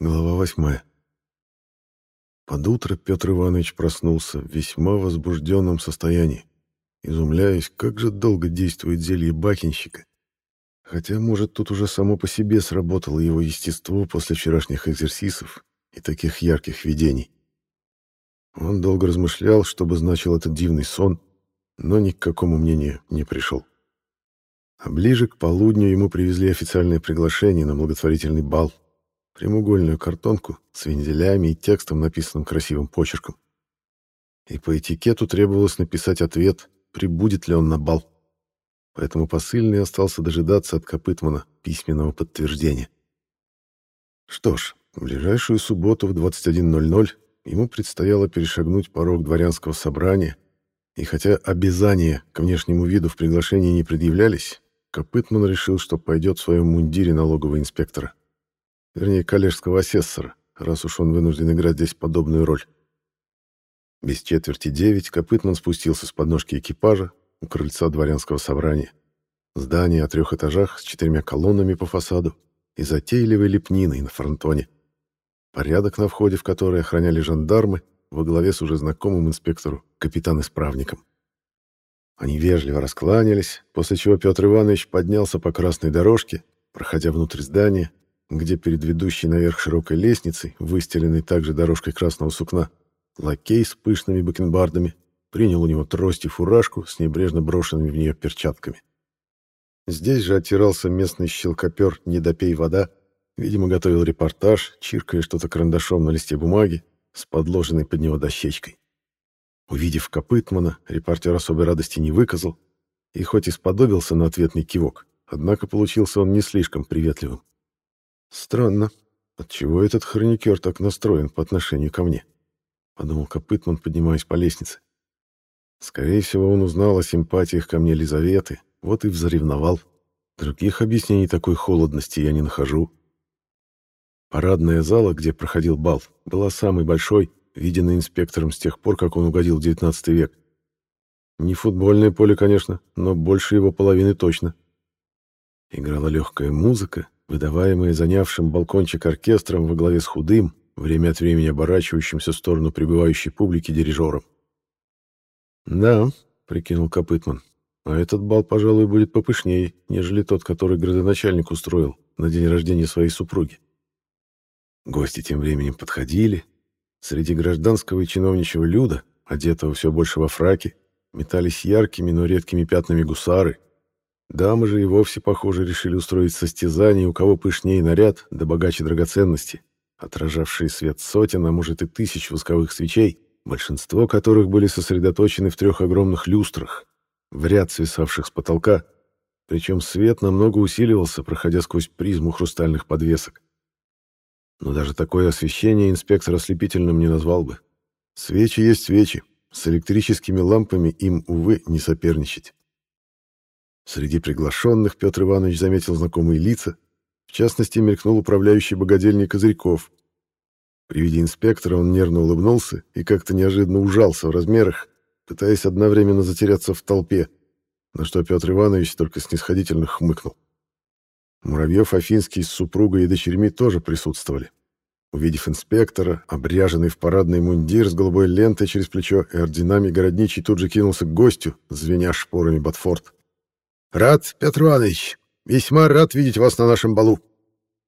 Глава восьмая. Под утро Петр Иванович проснулся в весьма возбужденном состоянии, изумляясь, как же долго действует зелье бакинщика. Хотя, может, тут уже само по себе сработало его естество после вчерашних экзерсисов и таких ярких видений. Он долго размышлял, что бы значил этот дивный сон, но ни к какому мнению не пришел. А ближе к полудню ему привезли официальное приглашение на благотворительный бал — прямоугольную картонку с вензелями и текстом, написанным красивым почерком. И по этикету требовалось написать ответ, прибудет ли он на бал. Поэтому посыльный остался дожидаться от Копытмана письменного подтверждения. Что ж, в ближайшую субботу в 21.00 ему предстояло перешагнуть порог дворянского собрания, и хотя обязания к внешнему виду в приглашении не предъявлялись, Копытман решил, что пойдет в своем мундире налогового инспектора вернее, коллежского асессора, раз уж он вынужден играть здесь подобную роль. Без четверти девять Копытман спустился с подножки экипажа у крыльца дворянского собрания. Здание о трех этажах с четырьмя колоннами по фасаду и затейливой лепниной на фронтоне. Порядок на входе, в который охраняли жандармы, во главе с уже знакомым инспектору, капитан-исправником. Они вежливо раскланялись, после чего Петр Иванович поднялся по красной дорожке, проходя внутрь здания, где перед ведущей наверх широкой лестницей, выстеленной также дорожкой красного сукна, лакей с пышными бакенбардами принял у него трость и фуражку с небрежно брошенными в нее перчатками. Здесь же оттирался местный щелкопер «Недопей вода», видимо, готовил репортаж, чиркая что-то карандашом на листе бумаги с подложенной под него дощечкой. Увидев Копытмана, репортер особой радости не выказал, и хоть и сподобился на ответный кивок, однако получился он не слишком приветливым. Странно, отчего этот хроникер так настроен по отношению ко мне? Подумал Копытман, поднимаясь по лестнице. Скорее всего, он узнал о симпатиях ко мне Лизаветы, вот и взревновал. Других объяснений такой холодности я не нахожу. Парадная зала, где проходил бал, была самой большой, виденной инспектором с тех пор, как он угодил в XIX век. Не футбольное поле, конечно, но больше его половины точно. Играла легкая музыка, выдаваемые занявшим балкончик оркестром во главе с худым, время от времени оборачивающимся в сторону прибывающей публики дирижером. «Да», — прикинул Копытман, — «а этот бал, пожалуй, будет попышнее, нежели тот, который градоначальник устроил на день рождения своей супруги». Гости тем временем подходили. Среди гражданского и чиновничьего люда, одетого все больше во фраке, метались яркими, но редкими пятнами гусары — Дамы же и вовсе, похоже, решили устроить состязание, у кого пышнее наряд, да богаче драгоценности, отражавшие свет сотен, а может и тысяч восковых свечей, большинство которых были сосредоточены в трех огромных люстрах, в ряд свисавших с потолка, причем свет намного усиливался, проходя сквозь призму хрустальных подвесок. Но даже такое освещение инспектор ослепительным не назвал бы. Свечи есть свечи, с электрическими лампами им, увы, не соперничать. Среди приглашенных Петр Иванович заметил знакомые лица, в частности, мелькнул управляющий богадельни Козырьков. При виде инспектора он нервно улыбнулся и как-то неожиданно ужался в размерах, пытаясь одновременно затеряться в толпе, на что Петр Иванович только снисходительно хмыкнул. Муравьев Афинский с супругой и дочерьми тоже присутствовали. Увидев инспектора, обряженный в парадный мундир с голубой лентой через плечо и орденами городничий тут же кинулся к гостю, звеня шпорами Ботфорд. «Рад, Петр Иванович, весьма рад видеть вас на нашем балу».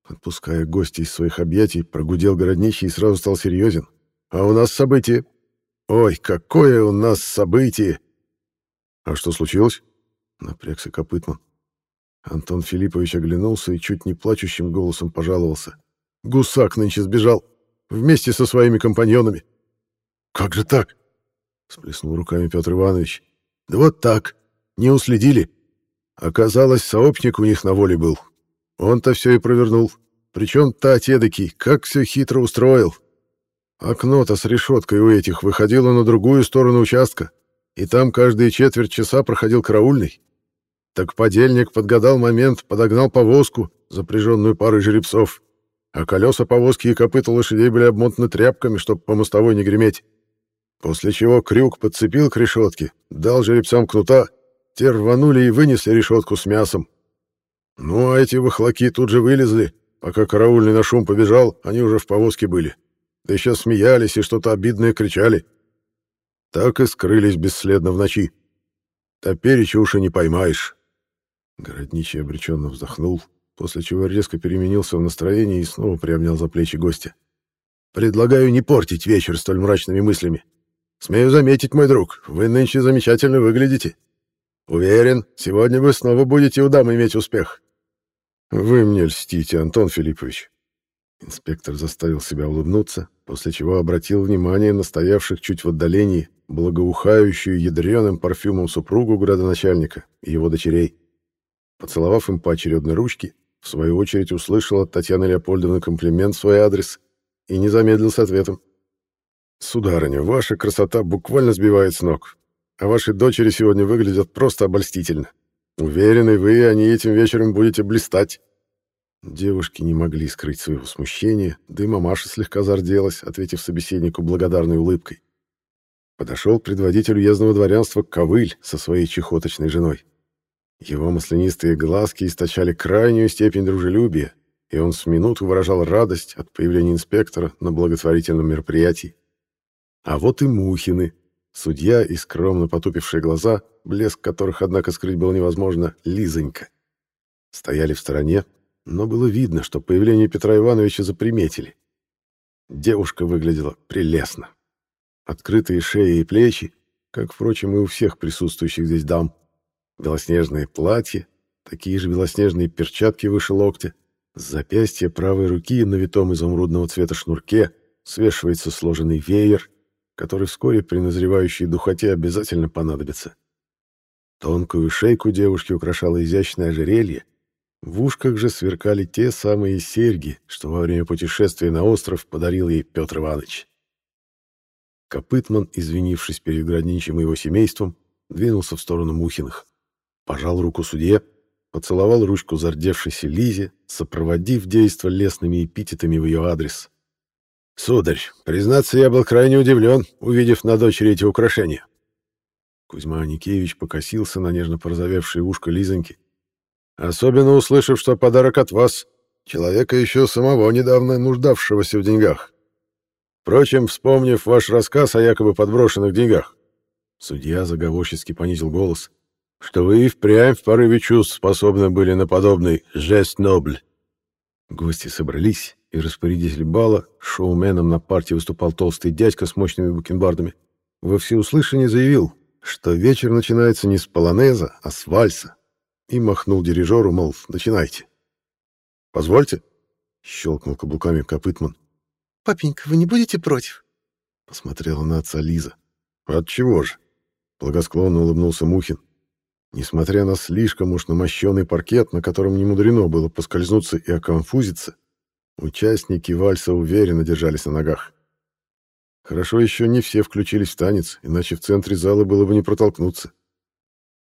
Отпуская гостей из своих объятий, прогудел городничий и сразу стал серьезен. «А у нас событие. Ой, какое у нас событие!» «А что случилось?» — напрягся Копытман. Антон Филиппович оглянулся и чуть не плачущим голосом пожаловался. «Гусак нынче сбежал. Вместе со своими компаньонами». «Как же так?» — сплеснул руками Петр Иванович. «Да вот так. Не уследили. Оказалось, сообщник у них на воле был. Он-то все и провернул. Причем тать эдакий, как все хитро устроил. Окно-то с решеткой у этих выходило на другую сторону участка, и там каждые четверть часа проходил караульный. Так подельник подгадал момент, подогнал повозку, запряженную парой жеребцов, а колеса повозки и копыта лошадей были обмотаны тряпками, чтобы по мостовой не греметь. После чего крюк подцепил к решетке, дал жеребцам кнута, те рванули и вынесли решетку с мясом. Ну, а эти выхлоки тут же вылезли, Пока караульный на шум побежал, они уже в повозке были. Да еще смеялись и что-то обидное кричали. Так и скрылись бесследно в ночи. Топереча уж и не поймаешь. Городничий обреченно вздохнул, после чего резко переменился в настроении и снова приобнял за плечи гостя. «Предлагаю не портить вечер столь мрачными мыслями. Смею заметить, мой друг, вы нынче замечательно выглядите. Уверен, сегодня вы снова будете у дам иметь успех». «Вы мне льстите, Антон Филиппович». Инспектор заставил себя улыбнуться, после чего обратил внимание на стоявших чуть в отдалении благоухающую ядреным парфюмом супругу градоначальника и его дочерей. Поцеловав им поочередно ручки, в свою очередь услышал от Татьяны Леопольдовны комплимент в свой адрес и не замедлил с ответом. «Сударыня, ваша красота буквально сбивает с ног, а ваши дочери сегодня выглядят просто обольстительно. Уверены вы, они этим вечером будете блистать». Девушки не могли скрыть своего смущения, да и мамаша слегка зарделась, ответив собеседнику благодарной улыбкой. Подошел предводитель уездного дворянства Ковыль со своей чехоточной женой. Его маслянистые глазки источали крайнюю степень дружелюбия, и он с минуту выражал радость от появления инспектора на благотворительном мероприятии. А вот и Мухины, судья и скромно потупившие глаза, блеск которых, однако, скрыть было невозможно, Лизонька. Стояли в стороне, но было видно, что появление Петра Ивановича заприметили. Девушка выглядела прелестно. Открытые шеи и плечи, как, впрочем, и у всех присутствующих здесь дам, белоснежные платья, такие же белоснежные перчатки выше локтя, с запястья правой руки на витом изумрудного цвета шнурке свешивается сложенный веер, который вскоре при назревающей духоте обязательно понадобится. Тонкую шейку девушки украшало изящное ожерелье, в ушках же сверкали те самые серьги, что во время путешествия на остров подарил ей Петр Иванович. Копытман, извинившись перед Градничем и его семейством, двинулся в сторону Мухиных пожал руку судье, поцеловал ручку зардевшейся Лизе, сопроводив действо лесными эпитетами в ее адрес. «Сударь, признаться, я был крайне удивлен, увидев на дочери эти украшения». Кузьма Аникеевич покосился на нежно порозовевшее ушко Лизоньки. «Особенно услышав, что подарок от вас, человека еще самого недавно нуждавшегося в деньгах. Впрочем, вспомнив ваш рассказ о якобы подброшенных деньгах». Судья заговорчески понизил голос что вы и впрямь в порыве чувств способны были на подобный жест нобль. Гости собрались, и распорядитель бала, шоуменом на партии выступал толстый дядька с мощными бакенбардами, во всеуслышание заявил, что вечер начинается не с полонеза, а с вальса, и махнул дирижеру, мол, начинайте. «Позвольте», — щелкнул каблуками Копытман. «Папенька, вы не будете против?» — посмотрела на отца Лиза. «От чего же?» — благосклонно улыбнулся Мухин. Несмотря на слишком уж намощенный паркет, на котором не мудрено было поскользнуться и оконфузиться, участники вальса уверенно держались на ногах. Хорошо еще не все включились в танец, иначе в центре зала было бы не протолкнуться.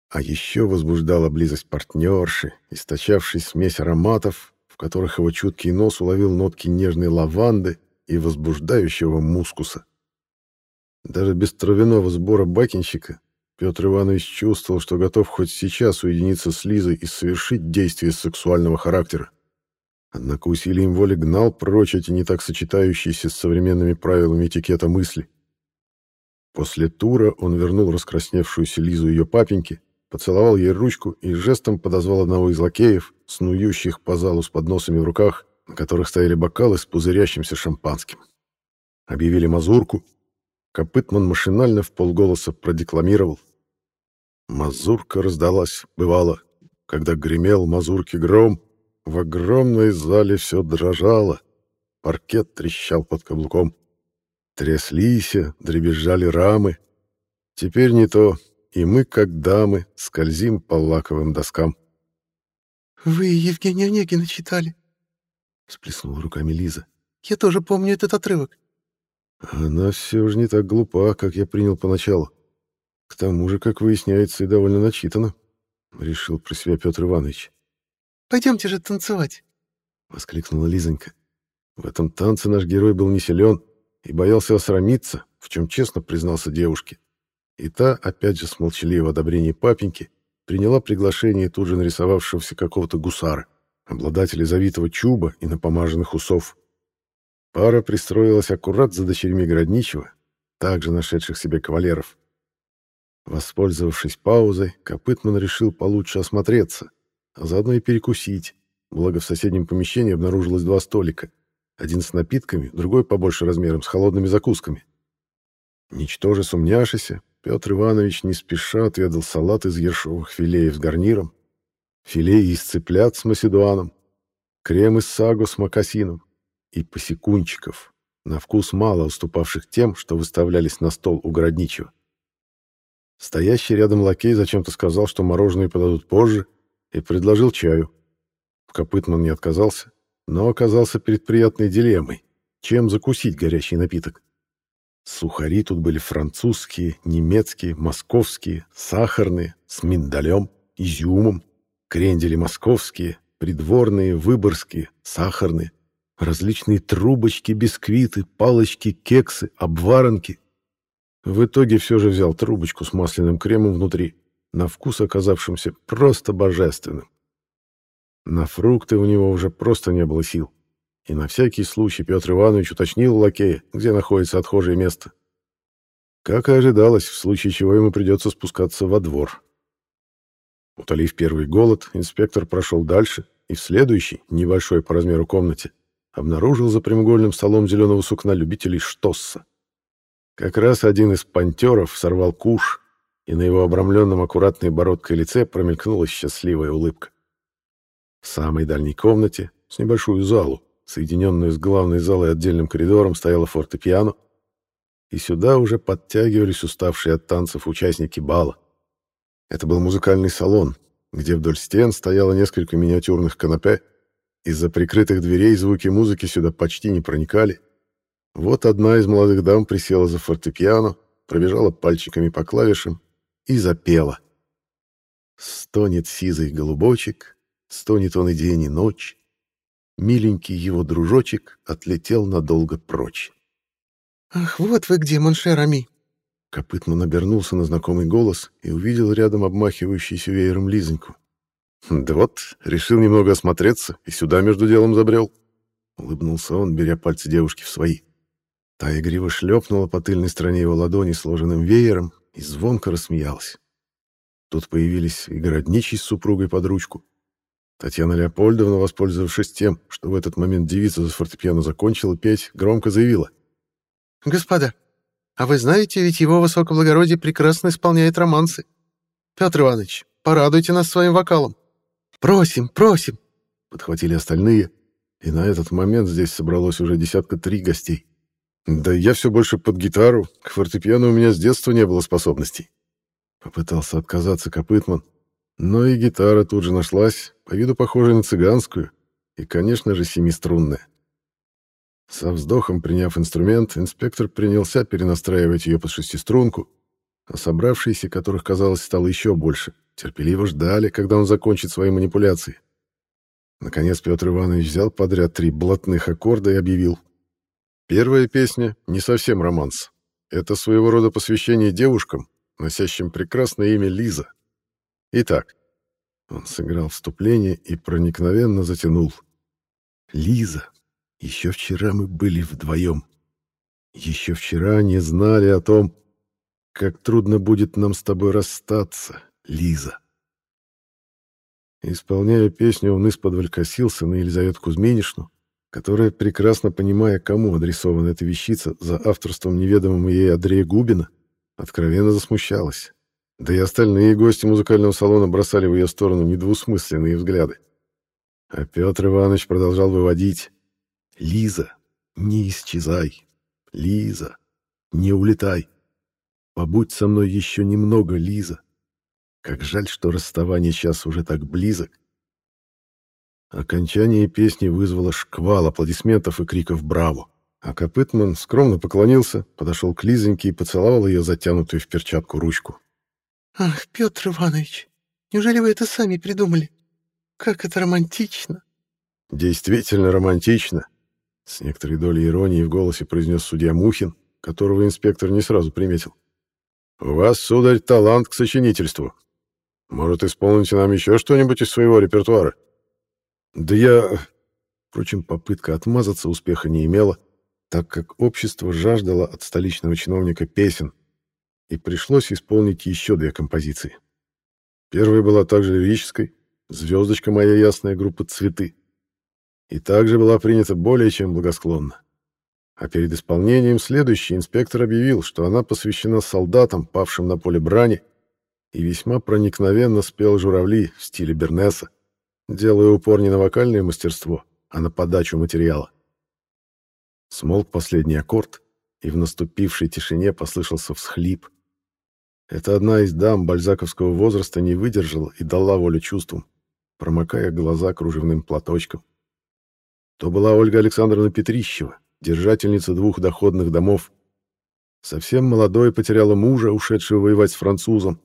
А еще возбуждала близость партнерши, источавшей смесь ароматов, в которых его чуткий нос уловил нотки нежной лаванды и возбуждающего мускуса. Даже без травяного сбора бакинщика Петр Иванович чувствовал, что готов хоть сейчас уединиться с Лизой и совершить действие сексуального характера. Однако усилием воли гнал прочь эти не так сочетающиеся с современными правилами этикета мысли. После тура он вернул раскрасневшуюся Лизу ее папеньке, поцеловал ей ручку и жестом подозвал одного из лакеев, снующих по залу с подносами в руках, на которых стояли бокалы с пузырящимся шампанским. Объявили мазурку. Копытман машинально в полголоса продекламировал. Мазурка раздалась, бывало, когда гремел мазурки гром, в огромной зале все дрожало, паркет трещал под каблуком. Тряслись, дребезжали рамы. Теперь не то, и мы, как дамы, скользим по лаковым доскам. — Вы Евгения Онегина читали? — всплеснула руками Лиза. — Я тоже помню этот отрывок. Она все же не так глупа, как я принял поначалу. К тому же, как выясняется, и довольно начитано, — решил про себя Петр Иванович. — Пойдемте же танцевать, — воскликнула Лизонька. В этом танце наш герой был не силен и боялся осрамиться, в чем честно признался девушке. И та, опять же с молчаливого одобрения папеньки, приняла приглашение тут же нарисовавшегося какого-то гусара. обладатели завитого чуба и напомаженных усов. Пара пристроилась аккурат за дочерьми Городничего, также нашедших себе кавалеров. Воспользовавшись паузой, Копытман решил получше осмотреться, а заодно и перекусить, благо в соседнем помещении обнаружилось два столика, один с напитками, другой побольше размером, с холодными закусками. Ничтоже сумняшися, Петр Иванович не спеша отведал салат из ершовых филеев с гарниром, филе из цыплят с маседуаном, крем из сагу с макасином и посекунчиков, на вкус мало уступавших тем, что выставлялись на стол у городничего. Стоящий рядом лакей зачем-то сказал, что мороженое подадут позже, и предложил чаю. Копытман не отказался, но оказался перед приятной дилеммой, чем закусить горячий напиток. Сухари тут были французские, немецкие, московские, сахарные, с миндалем, изюмом, крендели московские, придворные, выборские, сахарные, различные трубочки, бисквиты, палочки, кексы, обваранки. В итоге все же взял трубочку с масляным кремом внутри, на вкус оказавшимся просто божественным. На фрукты у него уже просто не было сил. И на всякий случай Петр Иванович уточнил лакея, где находится отхожее место. Как и ожидалось, в случае чего ему придется спускаться во двор. Утолив первый голод, инспектор прошел дальше и в следующей, небольшой по размеру комнате, обнаружил за прямоугольным столом зеленого сукна любителей штосса. Как раз один из пантеров сорвал куш, и на его обрамленном аккуратной бородкой лице промелькнула счастливая улыбка. В самой дальней комнате, с небольшую залу, соединенную с главной залой отдельным коридором, стояла фортепиано, и сюда уже подтягивались уставшие от танцев участники бала. Это был музыкальный салон, где вдоль стен стояло несколько миниатюрных канапе. Из-за прикрытых дверей звуки музыки сюда почти не проникали. Вот одна из молодых дам присела за фортепиано, пробежала пальчиками по клавишам и запела. Стонет сизый голубочек, стонет он и день, и ночь. Миленький его дружочек отлетел надолго прочь. «Ах, вот вы где, mon cher ami!» Копытман обернулся на знакомый голос и увидел рядом обмахивающуюся веером Лизоньку. «Да вот, решил немного осмотреться и сюда между делом забрел», — улыбнулся он, беря пальцы девушки в свои. Та игриво шлепнула по тыльной стороне его ладони сложенным веером и звонко рассмеялась. Тут появились и городничий с супругой под ручку. Татьяна Леопольдовна, воспользовавшись тем, что в этот момент девица за фортепиано закончила петь, громко заявила. «Господа, а вы знаете, ведь его высокоблагородие прекрасно исполняет романсы. Петр Иванович, порадуйте нас своим вокалом. Просим, просим!» Подхватили остальные, и на этот момент здесь собралось уже десятка три гостей. Да я все больше под гитару, к фортепиано у меня с детства не было способностей. Попытался отказаться Копытман, но и гитара тут же нашлась, по виду похожая на цыганскую, и, конечно же, семиструнная. Со вздохом приняв инструмент, инспектор принялся перенастраивать ее под шестиструнку, а собравшиеся, которых, казалось, стало еще больше, терпеливо ждали, когда он закончит свои манипуляции. Наконец Петр Иванович взял подряд три блатных аккорда и объявил. Первая песня — не совсем романс. Это своего рода посвящение девушкам, носящим прекрасное имя Лиза. Итак, он сыграл вступление и проникновенно затянул. «Лиза, еще вчера мы были вдвоем. Еще вчера не знали о том, как трудно будет нам с тобой расстаться, Лиза. Исполняя песню, он из-под косился на Елизавету Кузьминишну, которая, прекрасно понимая, кому адресована эта вещица за авторством неведомого ей Андрея Губина, откровенно засмущалась. Да и остальные гости музыкального салона бросали в ее сторону недвусмысленные взгляды. А Петр Иванович продолжал выводить Лиза, не исчезай. Лиза, не улетай. Побудь со мной еще немного, Лиза. Как жаль, что расставание сейчас уже так близок. Окончание песни вызвало шквал аплодисментов и криков «Браво!». А Копытман скромно поклонился, подошел к Лизоньке и поцеловал ее затянутую в перчатку ручку. «Ах, Петр Иванович, неужели вы это сами придумали? Как это романтично!» «Действительно романтично!» С некоторой долей иронии в голосе произнес судья Мухин, которого инспектор не сразу приметил. «У вас, сударь, талант к сочинительству. Может, исполните нам еще что-нибудь из своего репертуара?» Да я... Впрочем, попытка отмазаться успеха не имела, так как общество жаждало от столичного чиновника песен, и пришлось исполнить еще две композиции. Первая была также лирической, «Звездочка моя ясная» группа «Цветы», и также была принята более чем благосклонно. А перед исполнением следующий инспектор объявил, что она посвящена солдатам, павшим на поле брани, и весьма проникновенно спел журавли в стиле Бернеса, делая упор не на вокальное мастерство, а на подачу материала. Смолк последний аккорд, и в наступившей тишине послышался всхлип. Это одна из дам бальзаковского возраста не выдержала и дала волю чувствам, промокая глаза кружевным платочком. То была Ольга Александровна Петрищева, держательница двух доходных домов. Совсем молодой потеряла мужа, ушедшего воевать с французом.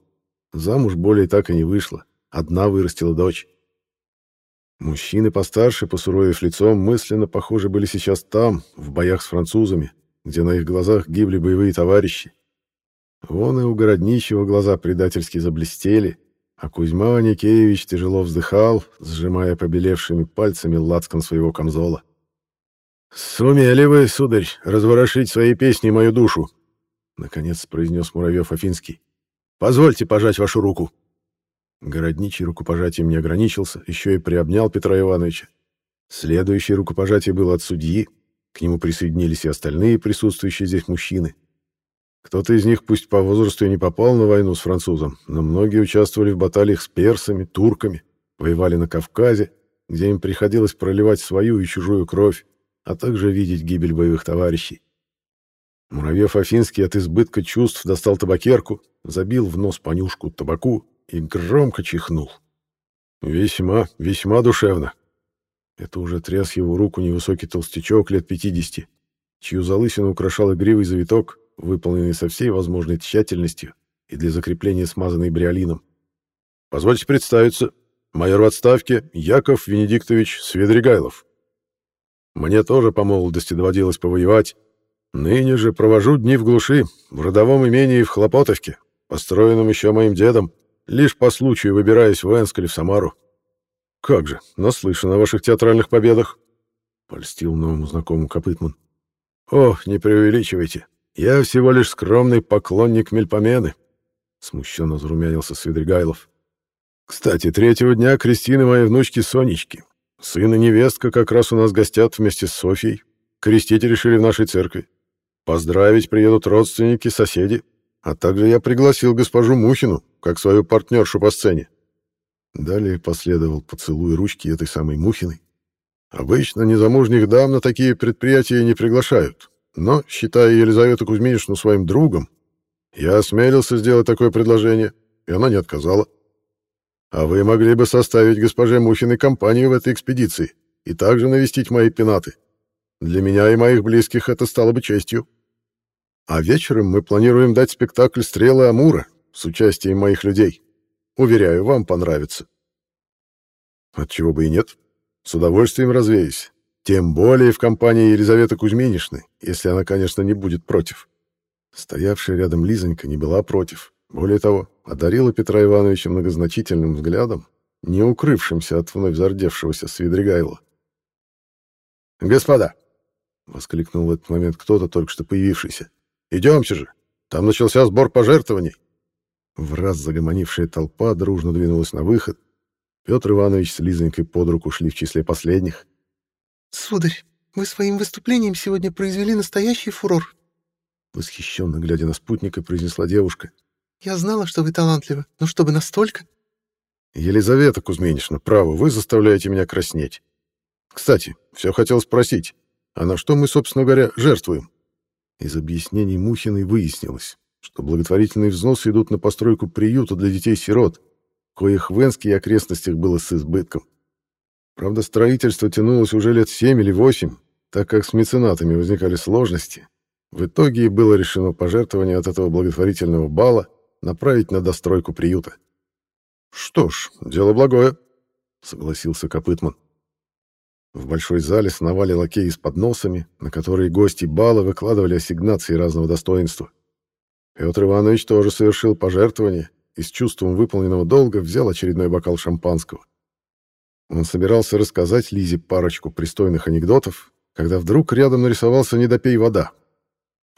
Замуж более так и не вышла. Одна вырастила дочь. Мужчины постарше, посуровив лицом, мысленно, похоже, были сейчас там, в боях с французами, где на их глазах гибли боевые товарищи. Вон и у Городничего глаза предательски заблестели, а Кузьма Аникеевич тяжело вздыхал, сжимая побелевшими пальцами лацкан своего камзола. «Сумели вы, сударь, разворошить своей песней мою душу!» — наконец произнес Муравьев Афинский. «Позвольте пожать вашу руку!» Городничий рукопожатием не ограничился, еще и приобнял Петра Ивановича. Следующее рукопожатие было от судьи, к нему присоединились и остальные присутствующие здесь мужчины. Кто-то из них, пусть по возрасту и не попал на войну с французом, но многие участвовали в баталиях с персами, турками, воевали на Кавказе, где им приходилось проливать свою и чужую кровь, а также видеть гибель боевых товарищей. Муравьев Афинский от избытка чувств достал табакерку, забил в нос понюшку табаку и громко чихнул. Весьма, весьма душевно. Это уже тряс его руку невысокий толстячок лет пятидесяти, чью залысину украшал игривый завиток, выполненный со всей возможной тщательностью и для закрепления смазанный бриолином. «Позвольте представиться. Майор в отставке Яков Венедиктович Сведригайлов. Мне тоже по молодости доводилось повоевать. Ныне же провожу дни в глуши, в родовом имении в Хлопотовке, построенном еще моим дедом, лишь по случаю выбираясь в Энск или в Самару. Как же, наслышан о ваших театральных победах, — польстил новому знакомому Копытман. О, не преувеличивайте. Я всего лишь скромный поклонник Мельпомены, — смущенно зарумянился Свидригайлов. Кстати, третьего дня Кристины моей внучки Сонечки, Сын и невестка как раз у нас гостят вместе с Софьей. Крестить решили в нашей церкви. Поздравить приедут родственники, соседи. А также я пригласил госпожу Мухину, как свою партнершу по сцене. Далее последовал поцелуй ручки этой самой Мухиной. Обычно незамужних дам на такие предприятия не приглашают. Но, считая Елизавету Кузьминишну своим другом, я осмелился сделать такое предложение, и она не отказала. А вы могли бы составить госпоже Мухиной компанию в этой экспедиции и также навестить мои пенаты. Для меня и моих близких это стало бы честью. А вечером мы планируем дать спектакль «Стрелы Амура» с участием моих людей. Уверяю, вам понравится. Отчего бы и нет. С удовольствием развеюсь. Тем более в компании Елизаветы Кузьминишны, если она, конечно, не будет против. Стоявшая рядом Лизонька не была против. Более того, одарила Петра Ивановича многозначительным взглядом, не укрывшимся от вновь зардевшегося Свидригайла. «Господа!» — воскликнул в этот момент кто-то, только что появившийся. «Идемте же! Там начался сбор пожертвований!» В раз загомонившая толпа дружно двинулась на выход. Петр Иванович с Лизонькой под руку шли в числе последних. «Сударь, вы своим выступлением сегодня произвели настоящий фурор!» Восхищенно глядя на спутника, произнесла девушка. Я знала, что вы талантливы, но чтобы настолько...» «Елизавета Кузьминична, право, вы заставляете меня краснеть. Кстати, все хотел спросить, а на что мы, собственно говоря, жертвуем?» Из объяснений Мухиной выяснилось, что благотворительные взносы идут на постройку приюта для детей-сирот, коих в Энске и окрестностях было с избытком. Правда, строительство тянулось уже лет семь или восемь, так как с меценатами возникали сложности. В итоге было решено пожертвование от этого благотворительного бала направить на достройку приюта. «Что ж, дело благое», — согласился Копытман. В большой зале сновали лакеи с подносами, на которые гости бала выкладывали ассигнации разного достоинства. Петр Иванович тоже совершил пожертвование и с чувством выполненного долга взял очередной бокал шампанского. Он собирался рассказать Лизе парочку пристойных анекдотов, когда вдруг рядом нарисовался «Недопей вода».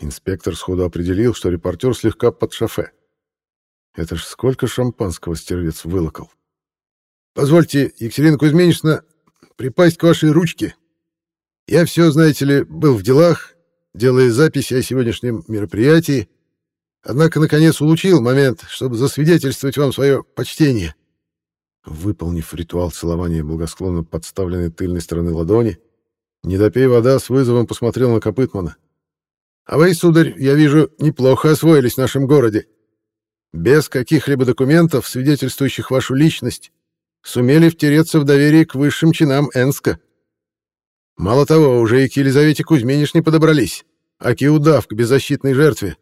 Инспектор сходу определил, что репортер слегка под шофе. Это ж сколько шампанского стервец вылокал. «Позвольте, Екатерина Кузьминична, припасть к вашей ручке. Я все, знаете ли, был в делах, делая записи о сегодняшнем мероприятии, однако, наконец, улучил момент, чтобы засвидетельствовать вам свое почтение». Выполнив ритуал целования благосклонно подставленной тыльной стороны ладони, недопей вода с вызовом посмотрел на Копытмана. «А вы, сударь, я вижу, неплохо освоились в нашем городе. Без каких-либо документов, свидетельствующих вашу личность, сумели втереться в доверие к высшим чинам Энска. Мало того, уже и к Елизавете Кузьминишне подобрались, а к удав к беззащитной жертве.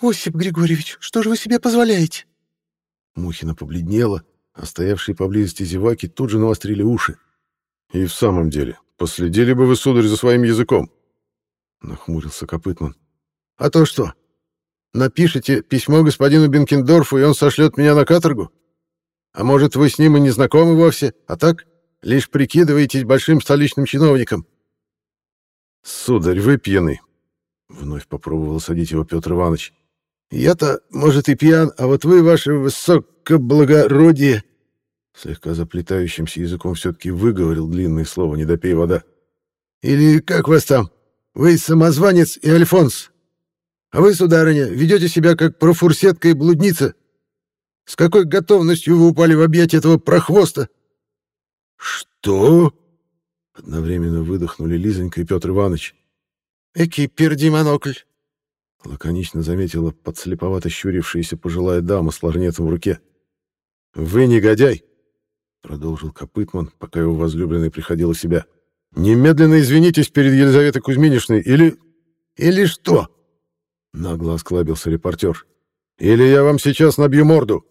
«Осип Григорьевич, что же вы себе позволяете?» Мухина побледнела, а стоявшие поблизости зеваки тут же навострили уши. «И в самом деле, последили бы вы, сударь, за своим языком!» Нахмурился Копытман. «А то что? Напишите письмо господину Бенкендорфу, и он сошлет меня на каторгу? А может, вы с ним и не знакомы вовсе, а так, лишь прикидываетесь большим столичным чиновником?» «Сударь, вы пьяны!» Вновь попробовал садить его Петр Иванович. «Я-то, может, и пьян, а вот вы, ваше высокоблагородие...» Слегка заплетающимся языком все-таки выговорил длинное слово «не допей вода». «Или как вас там? Вы самозванец и альфонс. А вы, сударыня, ведете себя как профурсетка и блудница. С какой готовностью вы упали в объятия этого прохвоста?» «Что?» Одновременно выдохнули Лизонька и Петр Иванович. «Эки перди монокль!» Лаконично заметила подслеповато щурившаяся пожилая дама с ларнетом в руке. «Вы негодяй!» Продолжил Копытман, пока его возлюбленный приходил в себя. «Немедленно извинитесь перед Елизаветой Кузьминишной, или...» «Или что?» Нагло осклабился репортер. «Или я вам сейчас набью морду!»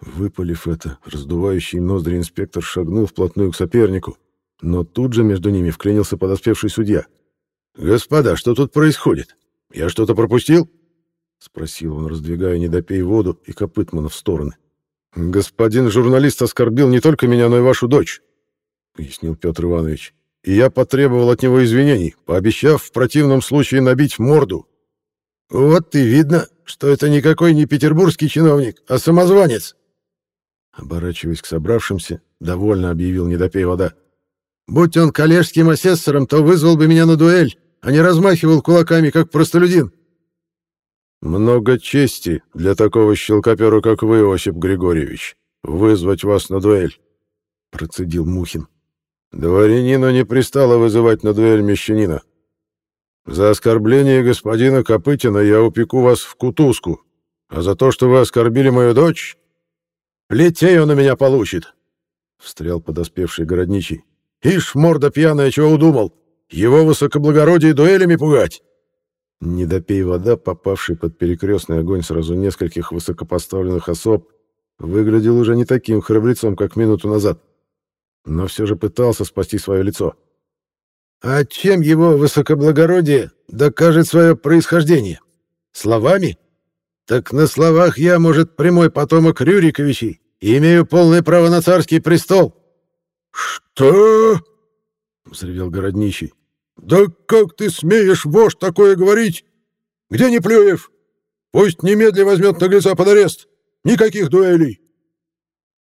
Выпалив это, раздувающий ноздри инспектор шагнул вплотную к сопернику, но тут же между ними вклинился подоспевший судья. «Господа, что тут происходит? Я что-то пропустил?» — спросил он, раздвигая недопей воду и Копытмана в стороны. «Господин журналист оскорбил не только меня, но и вашу дочь», — пояснил Петр Иванович. «И я потребовал от него извинений, пообещав в противном случае набить морду». «Вот и видно, что это никакой не петербургский чиновник, а самозванец», Оборачиваясь к собравшимся, довольно объявил недопей вода. «Будь он коллежским асессором, то вызвал бы меня на дуэль, а не размахивал кулаками, как простолюдин». «Много чести для такого щелкопера, как вы, Осип Григорьевич, вызвать вас на дуэль», — процедил Мухин. «Дворянину не пристало вызывать на дуэль мещанина. За оскорбление господина Копытина я упеку вас в кутузку, а за то, что вы оскорбили мою дочь, Плетей он у меня получит!» — встрял подоспевший городничий. «Ишь, морда пьяная, чего удумал? Его высокоблагородие дуэлями пугать!» Не допей вода, попавший под перекрестный огонь сразу нескольких высокопоставленных особ, выглядел уже не таким храбрецом, как минуту назад, но все же пытался спасти свое лицо. «А чем его высокоблагородие докажет свое происхождение? Словами?» Так на словах я, может, прямой потомок Рюриковичей и имею полное право на царский престол. Что? взревел городничий. Да как ты смеешь, вождь, такое говорить? Где Неплюев? Пусть немедленно возьмет наглеца под арест. Никаких дуэлей.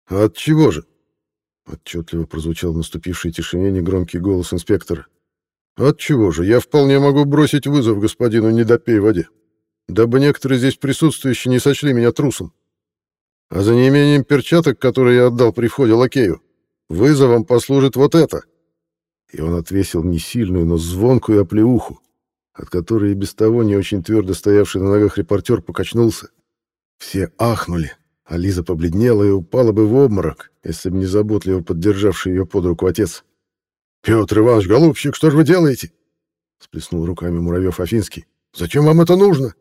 От чего же? Отчетливо прозвучал в наступившей тишине негромкий голос инспектора. От чего же? Я вполне могу бросить вызов господину Недопей воде дабы некоторые здесь присутствующие не сочли меня трусом. А за неимением перчаток, которые я отдал при входе лакею, вызовом послужит вот это. И он отвесил не сильную, но звонкую оплеуху, от которой и без того не очень твердо стоявший на ногах репортер покачнулся. Все ахнули, а Лиза побледнела и упала бы в обморок, если бы не заботливо поддержавший ее под руку отец. «Петр Иванович, голубчик, что же вы делаете?» — сплеснул руками Муравьев Афинский. «Зачем вам это нужно?»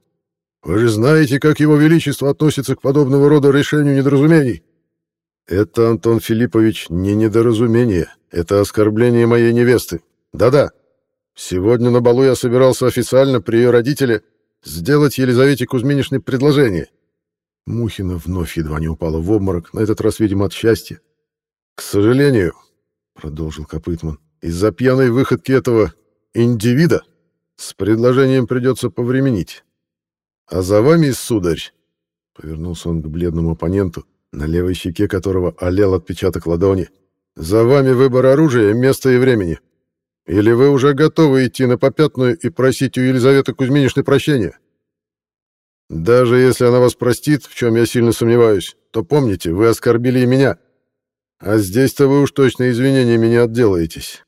Вы же знаете, как его величество относится к подобного рода решению недоразумений. Это, Антон Филиппович, не недоразумение, это оскорбление моей невесты. Да-да. Сегодня на балу я собирался официально при ее родителе сделать Елизавете Кузьминишне предложение. Мухина вновь едва не упала в обморок, на этот раз, видимо, от счастья. К сожалению, продолжил Копытман. Из-за пьяной выходки этого индивида с предложением придется повременить. А за вами, сударь, повернулся он к бледному оппоненту, на левой щеке которого олел отпечаток ладони. За вами выбор оружия, места и времени. Или вы уже готовы идти на попятную и просить у Елизаветы Кузьминишны прощения? Даже если она вас простит, в чем я сильно сомневаюсь, то помните, вы оскорбили и меня. А здесь-то вы уж точно извинениями не отделаетесь.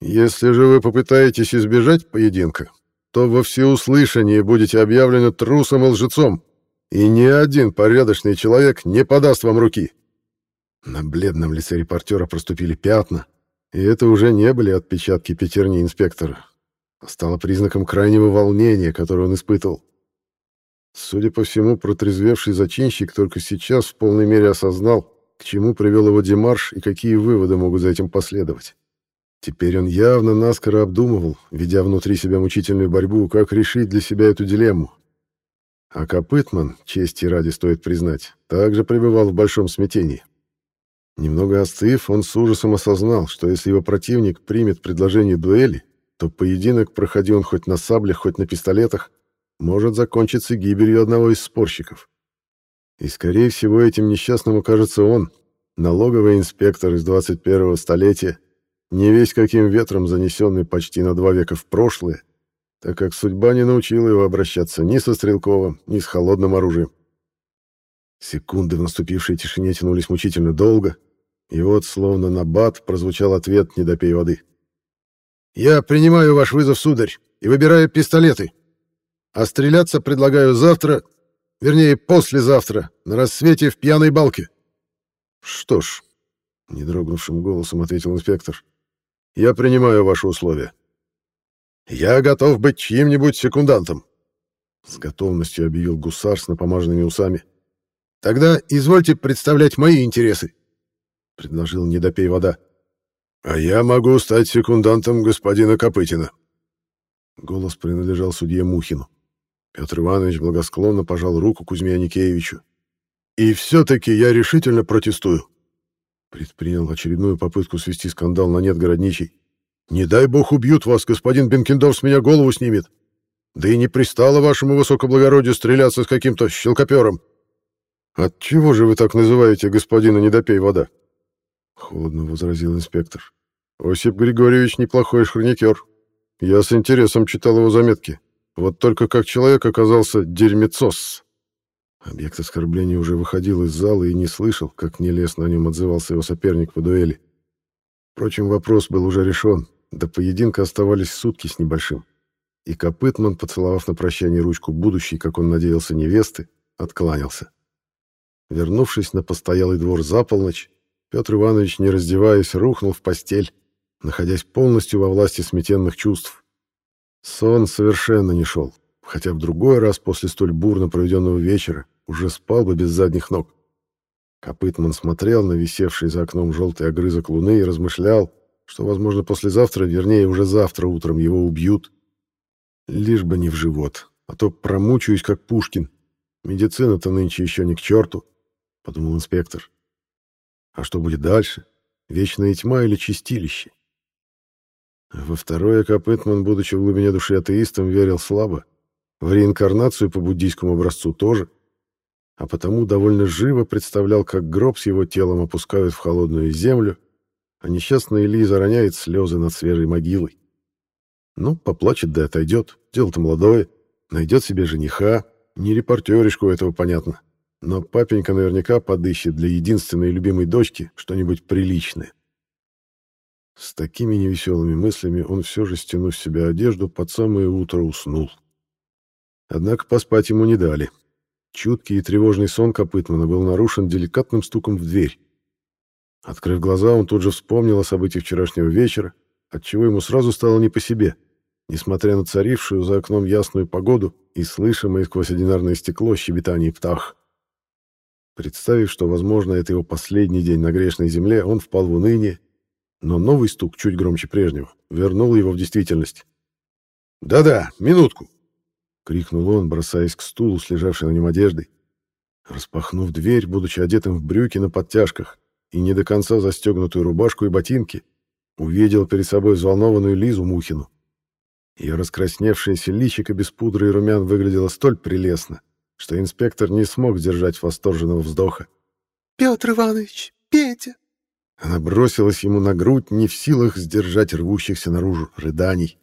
Если же вы попытаетесь избежать поединка, то во всеуслышание будете объявлены трусом и лжецом, и ни один порядочный человек не подаст вам руки. На бледном лице репортера проступили пятна, и это уже не были отпечатки пятерни инспектора, а стало признаком крайнего волнения, которое он испытывал. Судя по всему, протрезвевший зачинщик только сейчас в полной мере осознал, к чему привел его Демарш и какие выводы могут за этим последовать. Теперь он явно наскоро обдумывал, ведя внутри себя мучительную борьбу, как решить для себя эту дилемму. А Копытман, чести ради стоит признать, также пребывал в большом смятении. Немного остыв, он с ужасом осознал, что если его противник примет предложение дуэли, то поединок, проходи он хоть на саблях, хоть на пистолетах, может закончиться гибелью одного из спорщиков. И, скорее всего, этим несчастным окажется он, налоговый инспектор из 21-го столетия, не весь каким ветром занесенный почти на два века в прошлое, так как судьба не научила его обращаться ни со стрелковым, ни с холодным оружием. Секунды в наступившей тишине тянулись мучительно долго, и вот, словно на бат, прозвучал ответ «Не допей воды». «Я принимаю ваш вызов, сударь, и выбираю пистолеты. А стреляться предлагаю завтра, вернее, послезавтра, на рассвете в пьяной балке». «Что ж», — недрогнувшим голосом ответил инспектор, — «я принимаю ваши условия». «Я готов быть чьим-нибудь секундантом», — с готовностью объявил гусар с напомаженными усами. «Тогда извольте представлять мои интересы», — предложил «Не вода». «А я могу стать секундантом господина Копытина». Голос принадлежал судье Мухину. Петр Иванович благосклонно пожал руку Кузьме Аникеевичу. «И все-таки я решительно протестую», — предпринял очередную попытку свести скандал на нет городничий. «Не дай бог убьют вас, господин Бенкендорф с меня голову снимет. Да и не пристало вашему высокоблагородию стреляться с каким-то щелкопером. «Отчего же вы так называете господина «Недопей вода»?» — холодно возразил инспектор. «Осип Григорьевич неплохой хроникер. Я с интересом читал его заметки. Вот только как человек оказался дерьмецос». Объект оскорбления уже выходил из зала и не слышал, как нелестно о нем отзывался его соперник по дуэли. Впрочем, вопрос был уже решен. До поединка оставались сутки с небольшим. И Копытман, поцеловав на прощание ручку будущей, как он надеялся, невесты, откланялся. Вернувшись на постоялый двор за полночь, Петр Иванович, не раздеваясь, рухнул в постель, находясь полностью во власти сметенных чувств. Сон совершенно не шел, хотя в другой раз после столь бурно проведенного вечера уже спал бы без задних ног. Копытман смотрел на висевший за окном желтый огрызок луны и размышлял, что, возможно, послезавтра, вернее, уже завтра утром его убьют. Лишь бы не в живот, а то промучаюсь, как Пушкин. Медицина-то нынче еще не к черту. — подумал инспектор. «А что будет дальше? Вечная тьма или чистилище?» Во второе Копытман, будучи в глубине души атеистом, верил слабо. В реинкарнацию по буддийскому образцу тоже. А потому довольно живо представлял, как гроб с его телом опускают в холодную землю, а несчастная Лиза роняет слезы над свежей могилой. Ну, поплачет да отойдет, дело-то молодое, найдет себе жениха, не репортеришку этого понятно. Но папенька наверняка подыщет для единственной любимой дочки что-нибудь приличное. С такими невеселыми мыслями он все же, стянув с себя одежду, под самое утро уснул. Однако поспать ему не дали. Чуткий и тревожный сон Копытмана был нарушен деликатным стуком в дверь. Открыв глаза, он тут же вспомнил о событиях вчерашнего вечера, отчего ему сразу стало не по себе, несмотря на царившую за окном ясную погоду и слышимое сквозь одинарное стекло щебетание птах. Представив, что, возможно, это его последний день на грешной земле, он впал в уныние, но новый стук, чуть громче прежнего, вернул его в действительность. «Да-да, минутку!» — крикнул он, бросаясь к стулу, с лежавшей на нем одеждой. Распахнув дверь, будучи одетым в брюки на подтяжках, и не до конца застегнутую рубашку и ботинки, увидел перед собой взволнованную Лизу Мухину. Ее раскрасневшееся личико без пудры и румян выглядело столь прелестно, что инспектор не смог сдержать восторженного вздоха. «Петр Иванович, Петя!» Она бросилась ему на грудь, не в силах сдержать рвущихся наружу рыданий.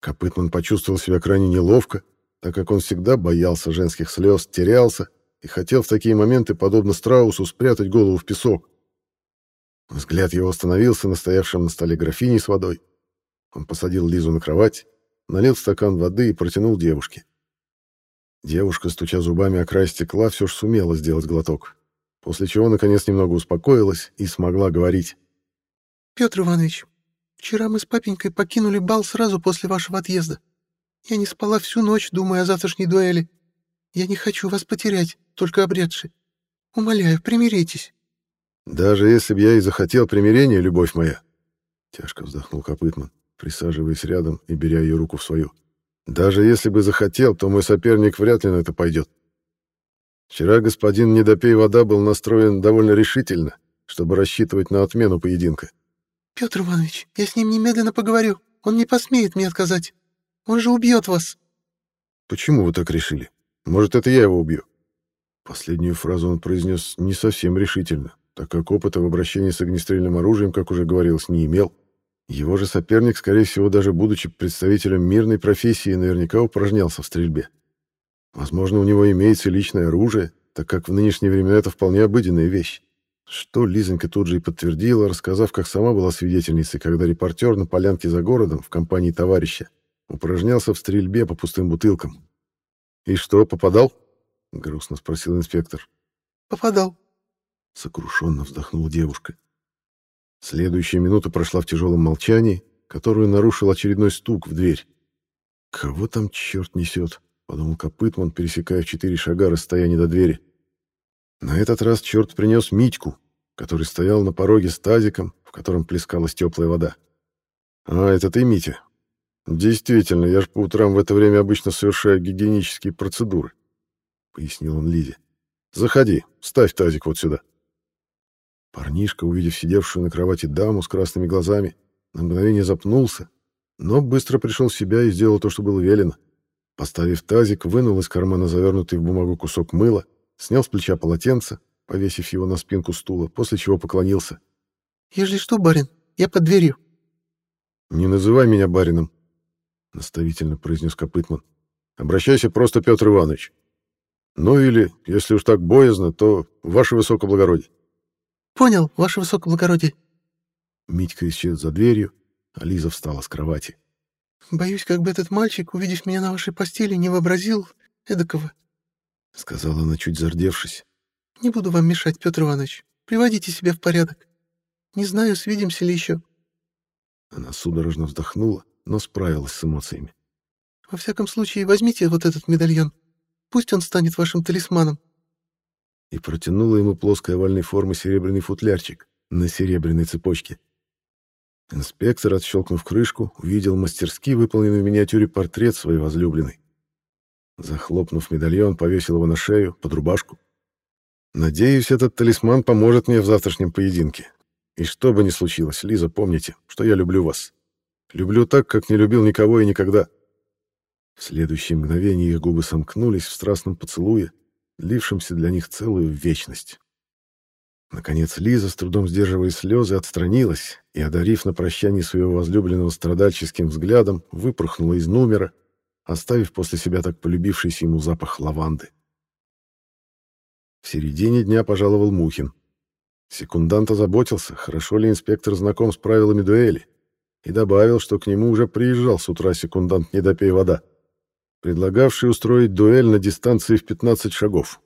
Копытман почувствовал себя крайне неловко, так как он всегда боялся женских слез, терялся и хотел в такие моменты, подобно страусу, спрятать голову в песок. Взгляд его остановился на стоявшем на столе графине с водой. Он посадил Лизу на кровать, налил стакан воды и протянул девушке. Девушка, стуча зубами о край стекла, все же сумела сделать глоток, после чего, наконец, немного успокоилась и смогла говорить. «Петр Иванович, вчера мы с папенькой покинули бал сразу после вашего отъезда. Я не спала всю ночь, думая о завтрашней дуэли. Я не хочу вас потерять, только обретши. Умоляю, примиритесь». «Даже если бы я и захотел примирения, любовь моя», — тяжко вздохнул Копытман, присаживаясь рядом и беря ее руку в свою. «Даже если бы захотел, то мой соперник вряд ли на это пойдет. Вчера господин Недопей вода был настроен довольно решительно, чтобы рассчитывать на отмену поединка. «Петр Иванович, я с ним немедленно поговорю. Он не посмеет мне отказать. Он же убьет вас». «Почему вы так решили? Может, это я его убью?» Последнюю фразу он произнес не совсем решительно, так как опыта в обращении с огнестрельным оружием, как уже говорилось, не имел. Его же соперник, скорее всего, даже будучи представителем мирной профессии, наверняка упражнялся в стрельбе. Возможно, у него имеется личное оружие, так как в нынешние времена это вполне обыденная вещь. Что Лизонька тут же и подтвердила, рассказав, как сама была свидетельницей, когда репортер на полянке за городом в компании товарища упражнялся в стрельбе по пустым бутылкам. «И что, попадал?» — грустно спросил инспектор. «Попадал», — сокрушенно вздохнула девушка. Следующая минута прошла в тяжелом молчании, которую нарушил очередной стук в дверь. «Кого там черт несет?» — подумал Копытман, пересекая четыре шага расстояние до двери. На этот раз черт принес Митьку, который стоял на пороге с тазиком, в котором плескалась теплая вода. «А, это ты, Митя?» «Действительно, я же по утрам в это время обычно совершаю гигиенические процедуры», — пояснил он Лизе. «Заходи, ставь тазик вот сюда». Парнишка, увидев сидевшую на кровати даму с красными глазами, на мгновение запнулся, но быстро пришел в себя и сделал то, что было велено. Поставив тазик, вынул из кармана завернутый в бумагу кусок мыла, снял с плеча полотенце, повесив его на спинку стула, после чего поклонился. «Ежели что, барин, я под дверью». «Не называй меня барином», — наставительно произнес Копытман. «Обращайся просто, Петр Иванович. Ну или, если уж так боязно, то ваше высокоблагородие». «Понял, ваше высокоблагородие». Митька исчез за дверью, а Лиза встала с кровати. «Боюсь, как бы этот мальчик, увидев меня на вашей постели, не вообразил эдакого», — сказала она, чуть зардевшись. «Не буду вам мешать, Петр Иванович. Приводите себя в порядок. Не знаю, свидимся ли еще». Она судорожно вздохнула, но справилась с эмоциями. «Во всяком случае, возьмите вот этот медальон. Пусть он станет вашим талисманом и протянула ему плоской овальной формы серебряный футлярчик на серебряной цепочке. Инспектор, отщелкнув крышку, увидел мастерски выполненный в миниатюре портрет своей возлюбленной. Захлопнув медальон, повесил его на шею, под рубашку. «Надеюсь, этот талисман поможет мне в завтрашнем поединке. И что бы ни случилось, Лиза, помните, что я люблю вас. Люблю так, как не любил никого и никогда». В следующее мгновение их губы сомкнулись в страстном поцелуе, длившимся для них целую вечность. Наконец Лиза, с трудом сдерживая слезы, отстранилась и, одарив на прощание своего возлюбленного страдальческим взглядом, выпорхнула из номера, оставив после себя так полюбившийся ему запах лаванды. В середине дня пожаловал Мухин. Секундант озаботился, хорошо ли инспектор знаком с правилами дуэли, и добавил, что к нему уже приезжал с утра секундант «Не допей вода» предлагавший устроить дуэль на дистанции в 15 шагов.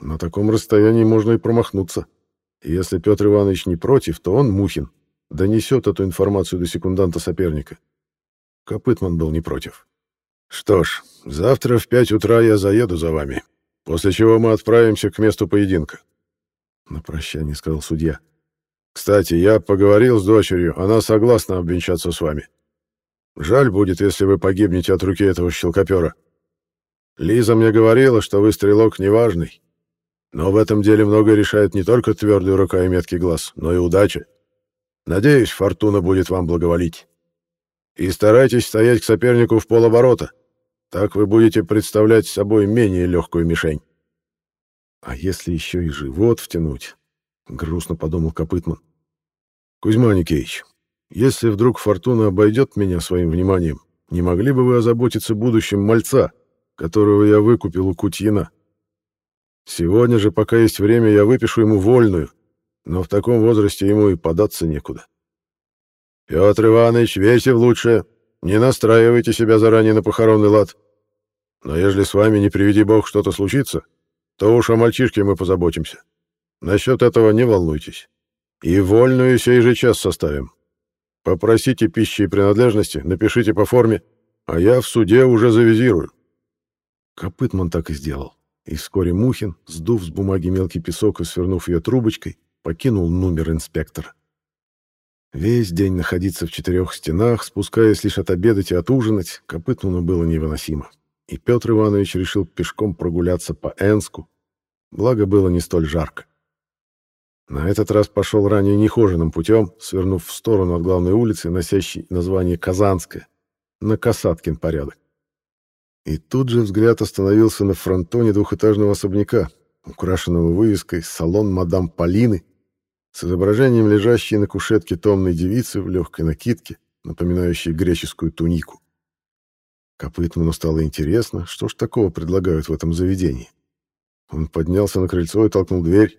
На таком расстоянии можно и промахнуться. И если Петр Иванович не против, то он, Мухин, донесет эту информацию до секунданта соперника. Копытман был не против. «Что ж, завтра в пять утра я заеду за вами, после чего мы отправимся к месту поединка», — на прощание сказал судья. «Кстати, я поговорил с дочерью, она согласна обвенчаться с вами. Жаль будет, если вы погибнете от руки этого щелкопера. Лиза мне говорила, что вы стрелок неважный. Но в этом деле многое решает не только твердая рука и меткий глаз, но и удача. Надеюсь, фортуна будет вам благоволить. И старайтесь стоять к сопернику в полоборота. Так вы будете представлять собой менее легкую мишень. А если еще и живот втянуть? Грустно подумал Копытман. Кузьма Никеич, если вдруг фортуна обойдет меня своим вниманием, не могли бы вы озаботиться будущим мальца, которого я выкупил у Кутьина? Сегодня же, пока есть время, я выпишу ему вольную, но в таком возрасте ему и податься некуда. Петр Иванович, верьте в лучшее, не настраивайте себя заранее на похоронный лад. Но ежели с вами, не приведи бог, что-то случится, то уж о мальчишке мы позаботимся. Насчет этого не волнуйтесь. И вольную сей же час составим. Попросите пищи и принадлежности, напишите по форме, а я в суде уже завизирую. Копытман так и сделал. И вскоре Мухин, сдув с бумаги мелкий песок и свернув ее трубочкой, покинул номер инспектора. Весь день находиться в четырех стенах, спускаясь лишь отобедать и отужинать, Копытману было невыносимо. И Петр Иванович решил пешком прогуляться по Энску, благо было не столь жарко. На этот раз пошел ранее нехоженным путем, свернув в сторону от главной улицы, носящей название Казанская, на Касаткин порядок. И тут же взгляд остановился на фронтоне двухэтажного особняка, украшенного вывеской «Салон мадам Полины», с изображением лежащей на кушетке томной девицы в легкой накидке, напоминающей греческую тунику. Копытману стало интересно, что ж такого предлагают в этом заведении. Он поднялся на крыльцо и толкнул дверь.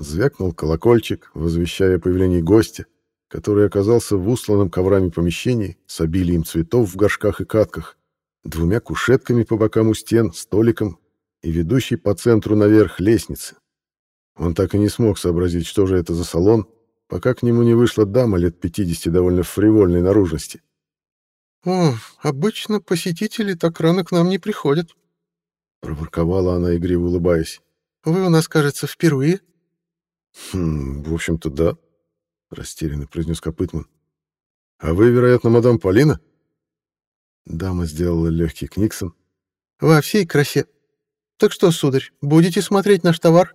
Звякнул колокольчик, возвещая о появлении гостя, который оказался в усланном коврами помещении с обилием цветов в горшках и катках, двумя кушетками по бокам у стен, столиком и ведущей по центру наверх лестницы. Он так и не смог сообразить, что же это за салон, пока к нему не вышла дама лет 50 довольно фривольной наружности. «О, обычно посетители так рано к нам не приходят», — проворковала она, игриво улыбаясь. «Вы у нас, кажется, впервые?» «Хм, в общем-то, да», — растерянно произнес Копытман. «А вы, вероятно, мадам Полина?» Дама сделала легкий книксон. «Во всей красе. Так что, сударь, будете смотреть наш товар?»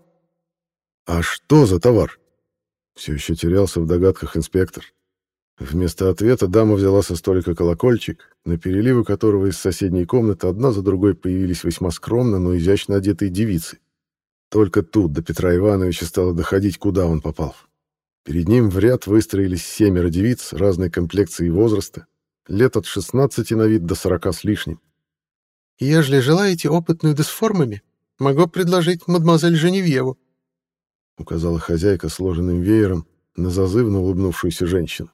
«А что за товар?» Все еще терялся в догадках инспектор. Вместо ответа дама взяла со столика колокольчик, на переливы которого из соседней комнаты одна за другой появились весьма скромно, но изящно одетые девицы. Только тут до Петра Ивановича стало доходить, куда он попал. Перед ним в ряд выстроились семеро девиц разной комплекции и возраста, лет от 16 на вид до 40 с лишним. «Ежели желаете опытную да с формами, могу предложить мадемуазель Женевьеву», указала хозяйка сложенным веером на зазывно улыбнувшуюся женщину.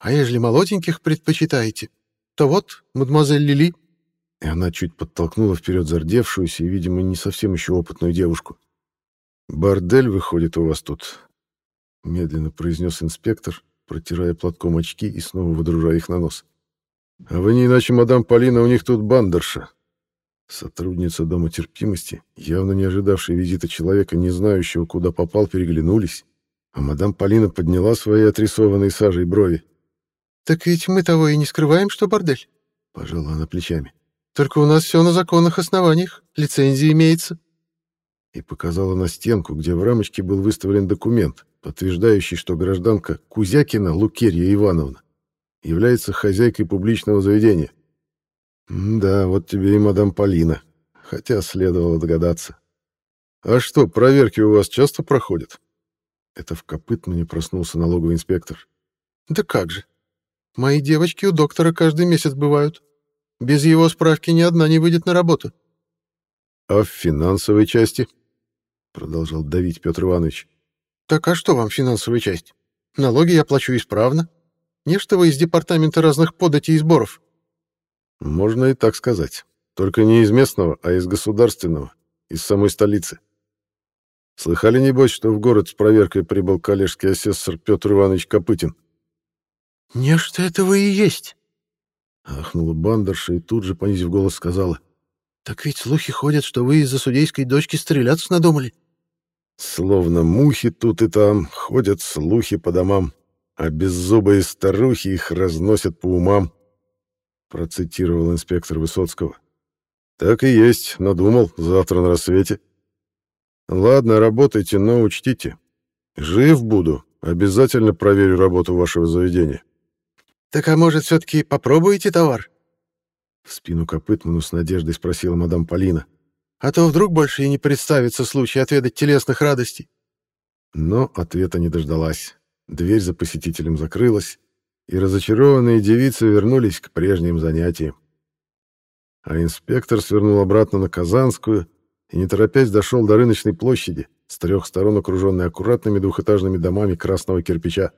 «А ежели молоденьких предпочитаете, то вот мадемуазель Лили, и она чуть подтолкнула вперед зардевшуюся и, видимо, не совсем еще опытную девушку. «Бордель, выходит, у вас тут», — медленно произнес инспектор, протирая платком очки и снова выдружая их на нос. «А вы не иначе, мадам Полина, у них тут бандерша». Сотрудница Дома терпимости, явно не ожидавшая визита человека, не знающего, куда попал, переглянулись, а мадам Полина подняла свои отрисованные сажей брови. «Так ведь мы того и не скрываем, что бордель», — пожала она плечами. Только у нас все на законных основаниях. Лицензия имеется. И показала на стенку, где в рамочке был выставлен документ, подтверждающий, что гражданка Кузякина Лукерья Ивановна является хозяйкой публичного заведения. да, вот тебе и мадам Полина, хотя следовало догадаться. А что, проверки у вас часто проходят? Это в Копытмане проснулся налоговый инспектор. Да как же. Мои девочки у доктора каждый месяц бывают. Без его справки ни одна не выйдет на работу. — А в финансовой части? — продолжал давить Петр Иванович. — Так а что вам финансовая часть? Налоги я плачу исправно. Не что вы из департамента разных податей и сборов. — Можно и так сказать. Только не из местного, а из государственного, из самой столицы. Слыхали, небось, что в город с проверкой прибыл коллежский асессор Петр Иванович Копытин? — Нечто этого и есть. Ахнула бандерша и тут же, понизив голос, сказала. «Так ведь слухи ходят, что вы из-за судейской дочки стреляться надумали». Словно мухи тут и там ходят слухи по домам, а беззубые старухи их разносят по умам, процитировал инспектор Высоцкого. Так и есть, надумал, завтра на рассвете. Ладно, работайте, но учтите. Жив буду, обязательно проверю работу вашего заведения. Так а может, все-таки попробуете товар? В спину Копытману с надеждой спросила мадам Полина. А то вдруг больше и не представится случай отведать телесных радостей. Но ответа не дождалась. Дверь за посетителем закрылась, и разочарованные девицы вернулись к прежним занятиям. А инспектор свернул обратно на Казанскую и, не торопясь, дошел до рыночной площади, с трех сторон окруженной аккуратными двухэтажными домами красного кирпича.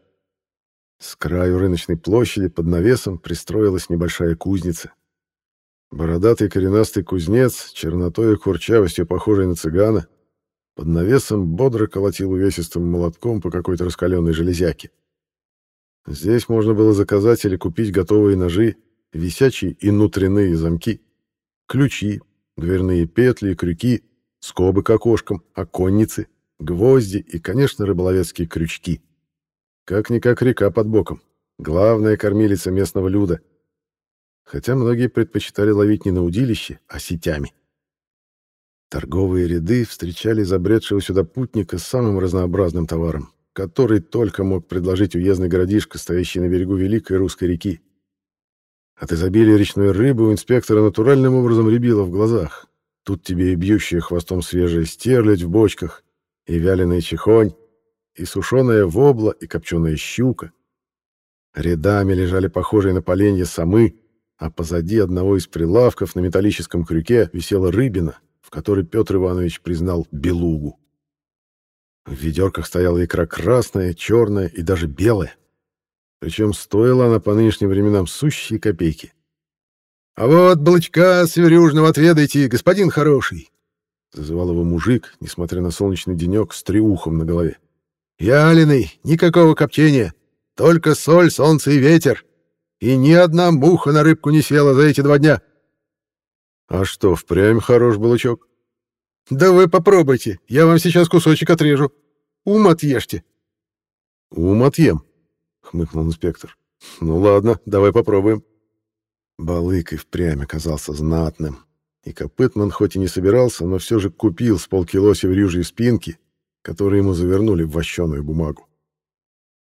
С краю рыночной площади под навесом пристроилась небольшая кузница. Бородатый коренастый кузнец, чернотой и курчавостью похожий на цыгана, под навесом бодро колотил увесистым молотком по какой-то раскаленной железяке. Здесь можно было заказать или купить готовые ножи, висячие и внутренние замки, ключи, дверные петли и крюки, скобы к окошкам, оконницы, гвозди и, конечно, рыболовецкие крючки. Как-никак река под боком. Главная кормилица местного люда — хотя многие предпочитали ловить не на удилище, а сетями. Торговые ряды встречали забредшего сюда путника с самым разнообразным товаром, который только мог предложить уездный городишко, стоящий на берегу Великой Русской реки. От изобилия речной рыбы у инспектора натуральным образом рябило в глазах. Тут тебе и бьющая хвостом свежая стерлядь в бочках, и вяленая чехонь, и сушеная вобла, и копченая щука. Рядами лежали похожие на поленья самы, а позади одного из прилавков на металлическом крюке висела рыбина, в которой Петр Иванович признал белугу. В ведерках стояла икра красная, черная и даже белая. Причем стоила она по нынешним временам сущие копейки. — А вот балычка северюжного отведайте, господин хороший! — зазывал его мужик, несмотря на солнечный денек, с триухом на голове. — Яленый, никакого копчения, только соль, солнце и ветер и ни одна муха на рыбку не села за эти два дня. А что, впрямь хорош балычок? Да вы попробуйте, я вам сейчас кусочек отрежу. Ум отъешьте. Ум отъем, хмыкнул инспектор. Ну ладно, давай попробуем. Балык и впрямь оказался знатным. И Копытман хоть и не собирался, но все же купил с полкило северюжьей спинки, которые ему завернули в вощеную бумагу.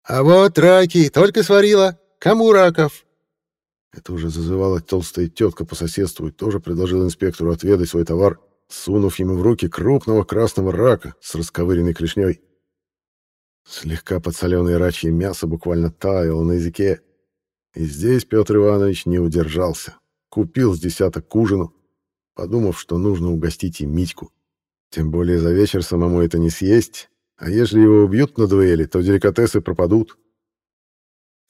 «А вот раки, только сварила. Кому раков?» Это уже зазывала толстая тетка по соседству и тоже предложила инспектору отведать свой товар, сунув ему в руки крупного красного рака с расковыренной клешней. Слегка подсоленное рачье мясо буквально таяло на языке. И здесь Петр Иванович не удержался. Купил с десяток к ужину, подумав, что нужно угостить и Митьку. Тем более за вечер самому это не съесть, а если его убьют на дуэли, то деликатесы пропадут.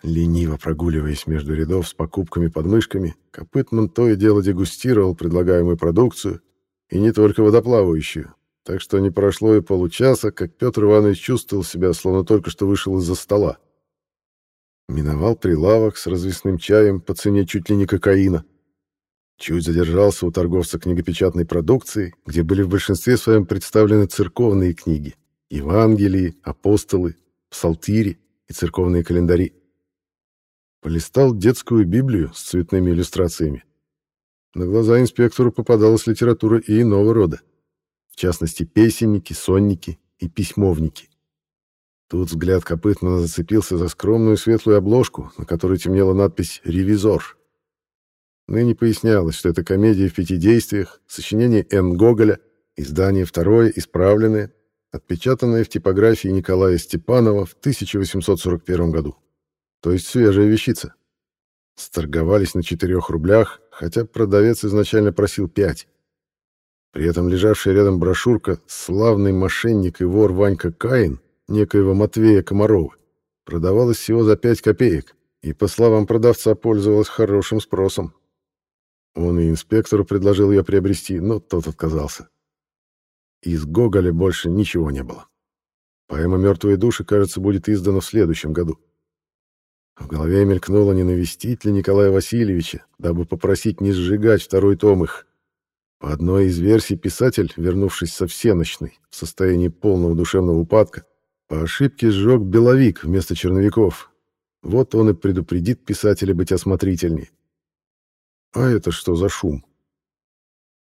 Лениво прогуливаясь между рядов с покупками под мышками, Копытман то и дело дегустировал предлагаемую продукцию, и не только водоплавающую. Так что не прошло и получаса, как Петр Иванович чувствовал себя, словно только что вышел из-за стола. Миновал прилавок с развесным чаем по цене чуть ли не кокаина. Чуть задержался у торговца книгопечатной продукции, где были в большинстве своем представлены церковные книги, Евангелии, апостолы, псалтири и церковные календари. Полистал детскую Библию с цветными иллюстрациями. На глаза инспектору попадалась литература и иного рода. В частности, песенники, сонники и письмовники. Тут взгляд Копытмана зацепился за скромную светлую обложку, на которой темнела надпись «Ревизор». Ныне пояснялось, что это комедия в пяти действиях, сочинение Н. Гоголя, издание второе, исправленное, отпечатанное в типографии Николая Степанова в 1841 году то есть свежая вещица. Сторговались на четырех рублях, хотя продавец изначально просил пять. При этом лежавшая рядом брошюрка «Славный мошенник и вор Ванька Каин» некоего Матвея Комарова продавалась всего за пять копеек и, по словам продавца, пользовалась хорошим спросом. Он и инспектору предложил ее приобрести, но тот отказался. Из Гоголя больше ничего не было. Поэма «Мертвые души», кажется, будет издана в следующем году. В голове мелькнуло, не навестить ли Николая Васильевича, дабы попросить не сжигать второй том их. По одной из версий писатель, вернувшись со всеночной, в состоянии полного душевного упадка, по ошибке сжег беловик вместо черновиков. Вот он и предупредит писателя быть осмотрительней. А это что за шум?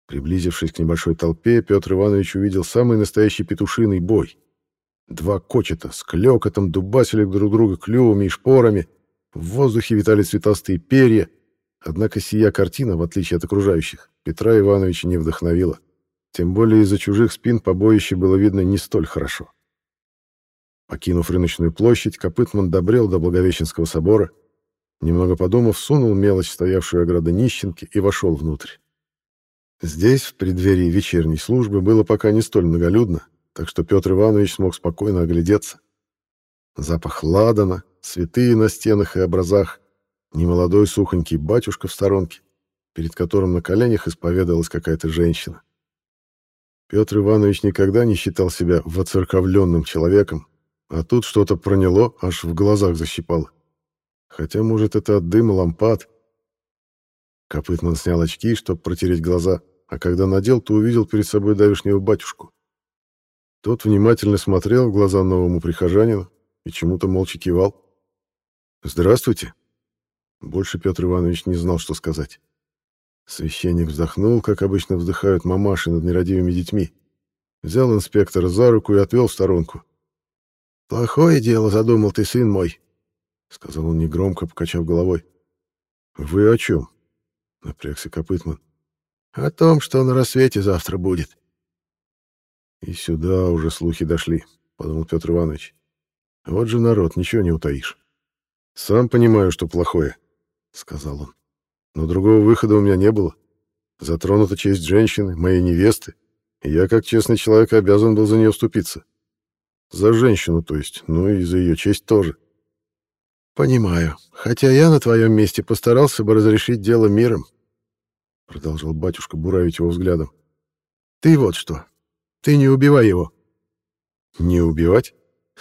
Приблизившись к небольшой толпе, Петр Иванович увидел самый настоящий петушиный бой. Два кочета с клёкотом дубасили друг друга клювами и шпорами, в воздухе витали цветастые перья, однако сия картина, в отличие от окружающих, Петра Ивановича не вдохновила. Тем более из-за чужих спин побоище было видно не столь хорошо. Покинув рыночную площадь, Копытман добрел до Благовещенского собора, немного подумав, сунул мелочь, стоявшую ограды нищенки, и вошел внутрь. Здесь, в преддверии вечерней службы, было пока не столь многолюдно, так что Петр Иванович смог спокойно оглядеться. Запах ладана, цветы на стенах и образах, немолодой сухонький батюшка в сторонке, перед которым на коленях исповедовалась какая-то женщина. Петр Иванович никогда не считал себя воцерковленным человеком, а тут что-то проняло, аж в глазах защипало. Хотя, может, это от дыма лампад, Копытман снял очки, чтобы протереть глаза, а когда надел, то увидел перед собой давишнего батюшку. Тот внимательно смотрел в глаза новому прихожанину и чему-то молча кивал. «Здравствуйте!» Больше Петр Иванович не знал, что сказать. Священник вздохнул, как обычно вздыхают мамаши над нерадивыми детьми. Взял инспектора за руку и отвел в сторонку. «Плохое дело задумал ты, сын мой», — сказал он негромко, покачав головой. «Вы о чем?» напрягся Копытман. О том, что на рассвете завтра будет. И сюда уже слухи дошли, подумал Петр Иванович. Вот же народ, ничего не утаишь. Сам понимаю, что плохое, сказал он. Но другого выхода у меня не было. Затронута честь женщины, моей невесты, и я, как честный человек, обязан был за нее вступиться. За женщину, то есть, ну и за ее честь тоже. Понимаю, хотя я на твоем месте постарался бы разрешить дело миром, — продолжал батюшка буравить его взглядом. «Ты вот что. Ты не убивай его». «Не убивать?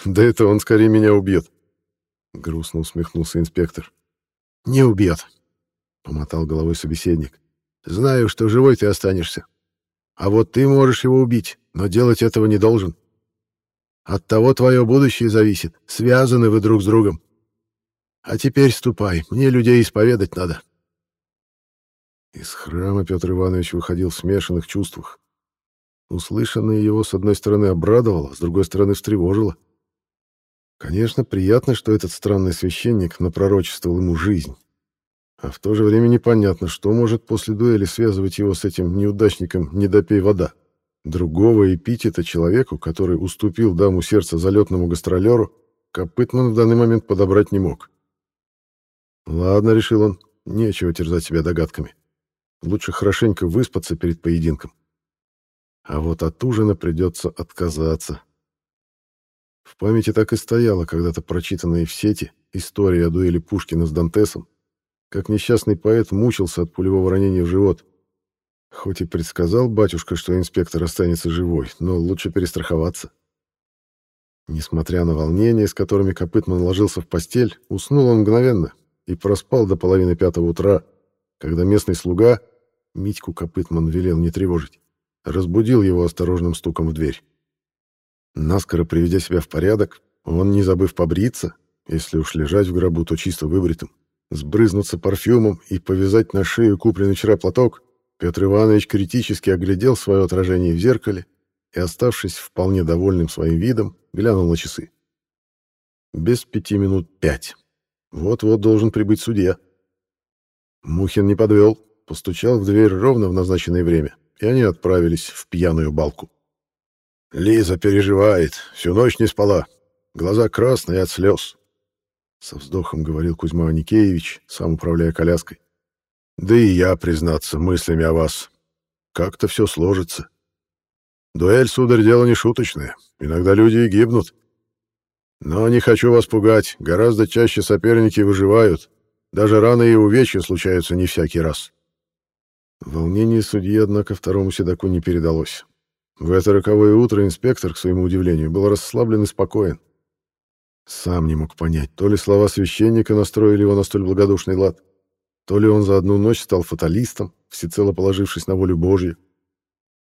Да это он скорее меня убьет», — грустно усмехнулся инспектор. «Не убьет», — помотал головой собеседник. «Знаю, что живой ты останешься. А вот ты можешь его убить, но делать этого не должен. От того твое будущее зависит. Связаны вы друг с другом. А теперь ступай, мне людей исповедать надо». Из храма Петр Иванович выходил в смешанных чувствах. Услышанное его, с одной стороны, обрадовало, с другой стороны, встревожило. Конечно, приятно, что этот странный священник напророчествовал ему жизнь. А в то же время непонятно, что может после дуэли связывать его с этим неудачником «не допей вода». Другого эпитета человеку, который уступил даму сердца залетному гастролеру, Копытман в данный момент подобрать не мог. «Ладно», — решил он, — «нечего терзать себя догадками». Лучше хорошенько выспаться перед поединком. А вот от ужина придется отказаться. В памяти так и стояла когда-то прочитанная в сети история о дуэли Пушкина с Дантесом, как несчастный поэт мучился от пулевого ранения в живот. Хоть и предсказал батюшка, что инспектор останется живой, но лучше перестраховаться. Несмотря на волнение, с которыми Копытман ложился в постель, уснул он мгновенно и проспал до половины пятого утра, когда местный слуга, Митьку Копытман велел не тревожить, разбудил его осторожным стуком в дверь. Наскоро приведя себя в порядок, он, не забыв побриться, если уж лежать в гробу, то чисто выбритым, сбрызнуться парфюмом и повязать на шею купленный вчера платок, Петр Иванович критически оглядел свое отражение в зеркале и, оставшись вполне довольным своим видом, глянул на часы. Без пяти минут пять. Вот-вот должен прибыть судья. Мухин не подвел, постучал в дверь ровно в назначенное время, и они отправились в пьяную балку. «Лиза переживает, всю ночь не спала, глаза красные от слез», — со вздохом говорил Кузьма Аникеевич, сам управляя коляской. «Да и я, признаться, мыслями о вас. Как-то все сложится. Дуэль, сударь, дело не шуточное, иногда люди и гибнут. Но не хочу вас пугать, гораздо чаще соперники выживают, даже раны и увечья случаются не всякий раз. Волнение судьи, однако, второму седаку не передалось. В это роковое утро инспектор, к своему удивлению, был расслаблен и спокоен. Сам не мог понять, то ли слова священника настроили его на столь благодушный лад, то ли он за одну ночь стал фаталистом, всецело положившись на волю Божью,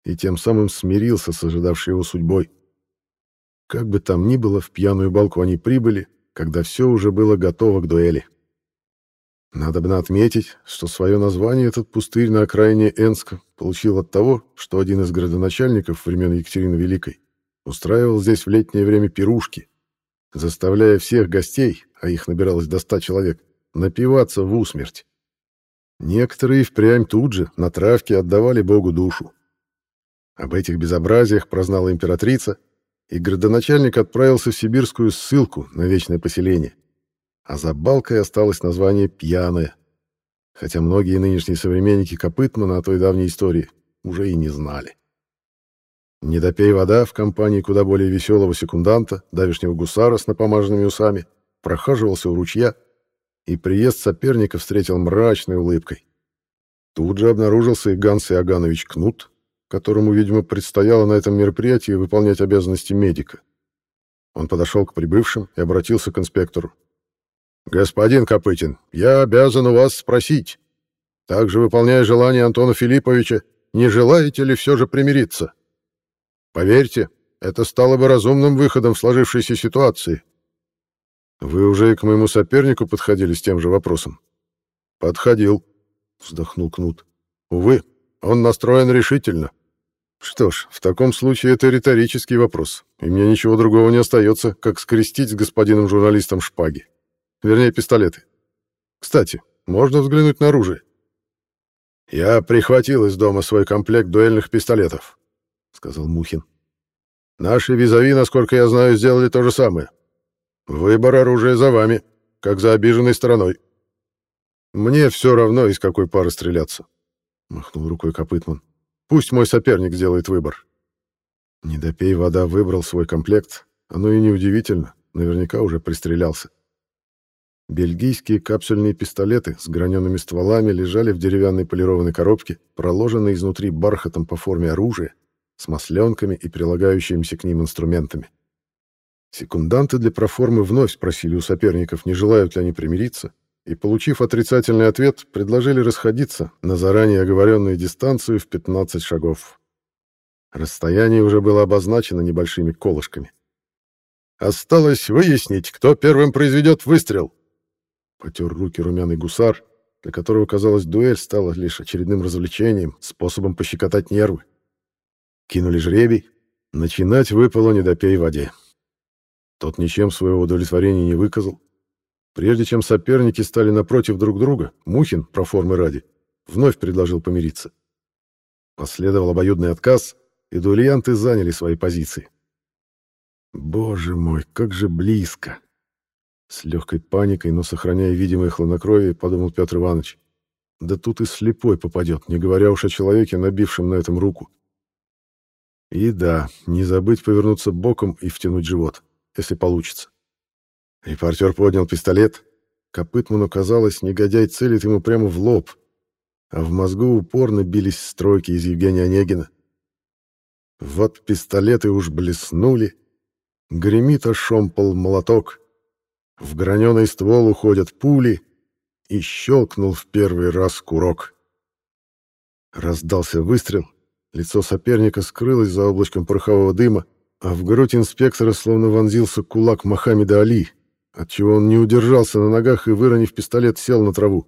и тем самым смирился с ожидавшей его судьбой. Как бы там ни было, в пьяную балку они прибыли, когда все уже было готово к дуэли. Надобно отметить, что свое название этот пустырь на окраине Энска получил от того, что один из градоначальников времен Екатерины Великой устраивал здесь в летнее время пирушки, заставляя всех гостей, а их набиралось до ста человек, напиваться в усмерть. Некоторые впрямь тут же, на травке, отдавали Богу душу. Об этих безобразиях прознала императрица, и градоначальник отправился в сибирскую ссылку на вечное поселение. А за балкой осталось название «Пьяное», хотя многие нынешние современники Копытмана о той давней истории уже и не знали. Не допей вода в компании куда более веселого секунданта, давешнего гусара с напомаженными усами, прохаживался у ручья, и приезд соперника встретил мрачной улыбкой. Тут же обнаружился и Ганс Иоганович Кнут, которому, видимо, предстояло на этом мероприятии выполнять обязанности медика. Он подошел к прибывшим и обратился к инспектору. «Господин Копытин, я обязан у вас спросить, также выполняя желание Антона Филипповича, не желаете ли все же примириться?» Поверьте, это стало бы разумным выходом в сложившейся ситуации. Вы уже и к моему сопернику подходили с тем же вопросом? Подходил, вздохнул Кнут. Увы, он настроен решительно. Что ж, в таком случае это риторический вопрос, и мне ничего другого не остается, как скрестить с господином журналистом шпаги. Вернее, пистолеты. Кстати, можно взглянуть на оружие. Я прихватил из дома свой комплект дуэльных пистолетов. — сказал Мухин. «Наши визави, насколько я знаю, сделали то же самое. Выбор оружия за вами, как за обиженной стороной». «Мне все равно, из какой пары стреляться», — махнул рукой Копытман. «Пусть мой соперник сделает выбор». Недопей вода выбрал свой комплект. Оно и неудивительно, наверняка уже пристрелялся. Бельгийские капсульные пистолеты с гранеными стволами лежали в деревянной полированной коробке, проложенной изнутри бархатом по форме оружия, с масленками и прилагающимися к ним инструментами. Секунданты для проформы вновь спросили у соперников, не желают ли они примириться, и, получив отрицательный ответ, предложили расходиться на заранее оговоренную дистанцию в 15 шагов. Расстояние уже было обозначено небольшими колышками. «Осталось выяснить, кто первым произведет выстрел!» Потер руки румяный гусар, для которого, казалось, дуэль стала лишь очередным развлечением, способом пощекотать нервы. Кинули жребий. Начинать выпало недопей воде. Тот ничем своего удовлетворения не выказал. Прежде чем соперники стали напротив друг друга, Мухин, про формы ради, вновь предложил помириться. Последовал обоюдный отказ, и дуэлянты заняли свои позиции. Боже мой, как же близко! С легкой паникой, но сохраняя видимое хладнокровие, подумал Петр Иванович. Да тут и слепой попадет, не говоря уж о человеке, набившем на этом руку. И да, не забыть повернуться боком и втянуть живот, если получится. Репортер поднял пистолет. Копытману казалось, негодяй целит ему прямо в лоб, а в мозгу упорно бились строки из Евгения Онегина. Вот пистолеты уж блеснули, гремит ошомпал молоток, в граненый ствол уходят пули, и щелкнул в первый раз курок. Раздался выстрел — Лицо соперника скрылось за облачком порохового дыма, а в грудь инспектора словно вонзился кулак Мохаммеда Али, отчего он не удержался на ногах и, выронив пистолет, сел на траву.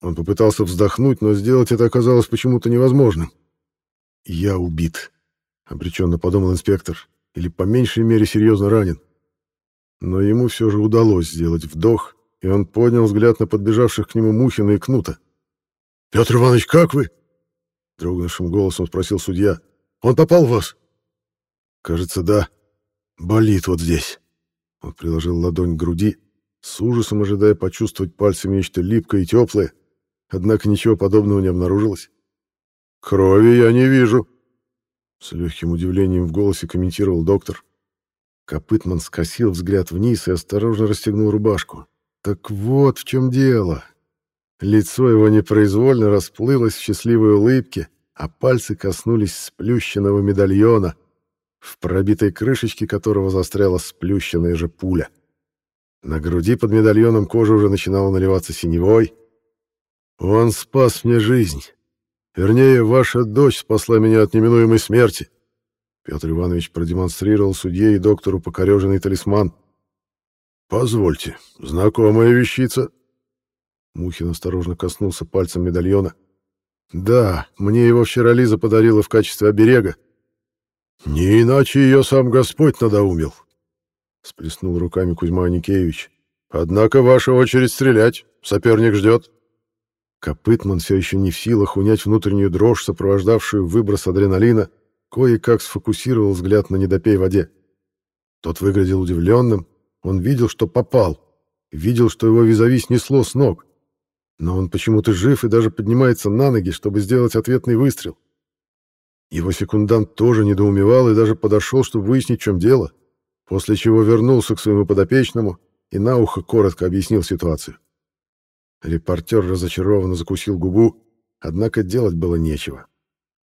Он попытался вздохнуть, но сделать это оказалось почему-то невозможным. «Я убит», — обреченно подумал инспектор, или по меньшей мере серьезно ранен. Но ему все же удалось сделать вдох, и он поднял взгляд на подбежавших к нему Мухина и Кнута. «Петр Иванович, как вы?» Дрогнувшим голосом спросил судья. «Он попал в вас?» «Кажется, да. Болит вот здесь». Он приложил ладонь к груди, с ужасом ожидая почувствовать пальцами нечто липкое и теплое, однако ничего подобного не обнаружилось. «Крови я не вижу», — с легким удивлением в голосе комментировал доктор. Копытман скосил взгляд вниз и осторожно расстегнул рубашку. «Так вот в чем дело. Лицо его непроизвольно расплылось в счастливой улыбке, а пальцы коснулись сплющенного медальона, в пробитой крышечке которого застряла сплющенная же пуля. На груди под медальоном кожа уже начинала наливаться синевой. «Он спас мне жизнь. Вернее, ваша дочь спасла меня от неминуемой смерти». Петр Иванович продемонстрировал судье и доктору покореженный талисман. «Позвольте, знакомая вещица», Мухин осторожно коснулся пальцем медальона. «Да, мне его вчера Лиза подарила в качестве оберега». «Не иначе ее сам Господь надоумил», — сплеснул руками Кузьма Аникеевич. «Однако ваша очередь стрелять. Соперник ждет». Копытман все еще не в силах унять внутреннюю дрожь, сопровождавшую выброс адреналина, кое-как сфокусировал взгляд на недопей воде. Тот выглядел удивленным, он видел, что попал, видел, что его визави снесло с ног. Но он почему-то жив и даже поднимается на ноги, чтобы сделать ответный выстрел. Его секундант тоже недоумевал и даже подошел, чтобы выяснить, в чем дело, после чего вернулся к своему подопечному и на ухо коротко объяснил ситуацию. Репортер разочарованно закусил губу, однако делать было нечего.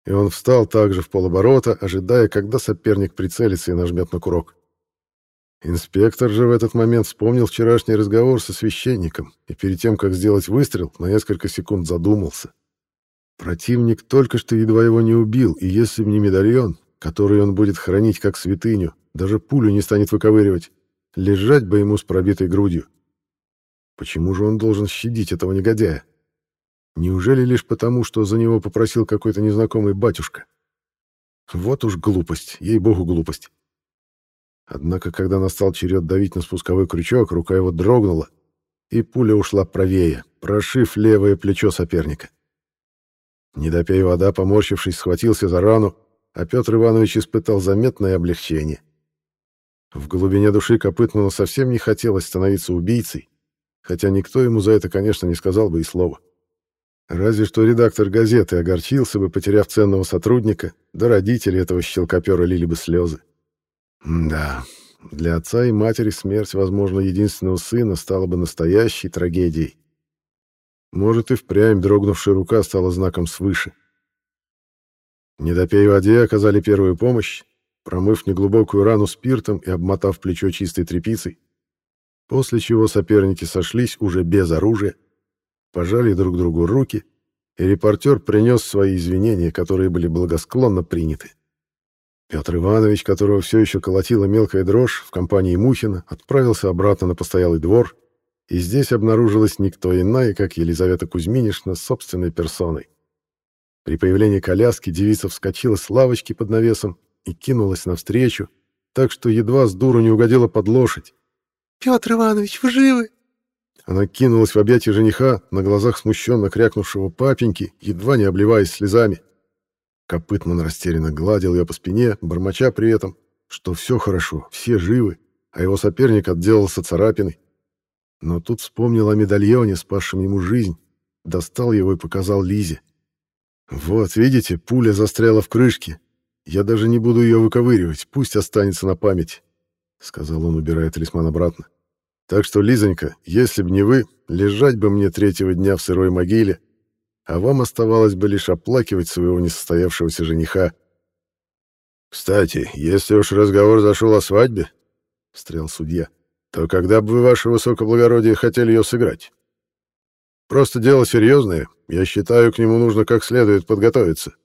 И он встал также в полоборота, ожидая, когда соперник прицелится и нажмет на курок. Инспектор же в этот момент вспомнил вчерашний разговор со священником и перед тем, как сделать выстрел, на несколько секунд задумался. Противник только что едва его не убил, и если бы не медальон, который он будет хранить как святыню, даже пулю не станет выковыривать, лежать бы ему с пробитой грудью. Почему же он должен щадить этого негодяя? Неужели лишь потому, что за него попросил какой-то незнакомый батюшка? Вот уж глупость, ей-богу, глупость. Однако, когда настал черед давить на спусковой крючок, рука его дрогнула, и пуля ушла правее, прошив левое плечо соперника. Недопей вода, поморщившись, схватился за рану, а Петр Иванович испытал заметное облегчение. В глубине души Копытману совсем не хотелось становиться убийцей, хотя никто ему за это, конечно, не сказал бы и слова. Разве что редактор газеты огорчился бы, потеряв ценного сотрудника, да родители этого щелкопера лили бы слезы. Да, для отца и матери смерть, возможно, единственного сына стала бы настоящей трагедией. Может, и впрямь дрогнувшая рука стала знаком свыше. Недопей воде оказали первую помощь, промыв неглубокую рану спиртом и обмотав плечо чистой тряпицей, после чего соперники сошлись уже без оружия, пожали друг другу руки, и репортер принес свои извинения, которые были благосклонно приняты. Петр Иванович, которого все еще колотила мелкая дрожь, в компании Мухина отправился обратно на постоялый двор, и здесь обнаружилась никто иная, как Елизавета Кузьминишна собственной персоной. При появлении коляски девица вскочила с лавочки под навесом и кинулась навстречу, так что едва с дуру не угодила под лошадь. «Петр Иванович, вы живы?» Она кинулась в объятия жениха, на глазах смущенно крякнувшего папеньки, едва не обливаясь слезами. Копытман растерянно гладил ее по спине, бормоча при этом, что все хорошо, все живы, а его соперник отделался царапиной. Но тут вспомнил о медальоне, спасшем ему жизнь, достал его и показал Лизе. «Вот, видите, пуля застряла в крышке. Я даже не буду ее выковыривать, пусть останется на память», — сказал он, убирая талисман обратно. «Так что, Лизонька, если б не вы, лежать бы мне третьего дня в сырой могиле, а вам оставалось бы лишь оплакивать своего несостоявшегося жениха. «Кстати, если уж разговор зашел о свадьбе, — встрял судья, — то когда бы вы, ваше высокоблагородие, хотели ее сыграть? Просто дело серьезное, я считаю, к нему нужно как следует подготовиться».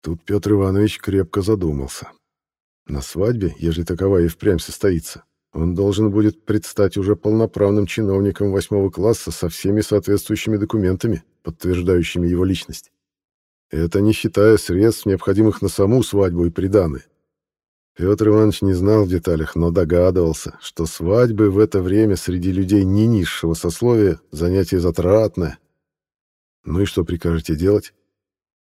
Тут Петр Иванович крепко задумался. На свадьбе, ежели таковая и впрямь состоится, он должен будет предстать уже полноправным чиновником восьмого класса со всеми соответствующими документами, подтверждающими его личность. Это не считая средств, необходимых на саму свадьбу и приданое. Петр Иванович не знал в деталях, но догадывался, что свадьбы в это время среди людей не низшего сословия занятие затратное. Ну и что прикажете делать?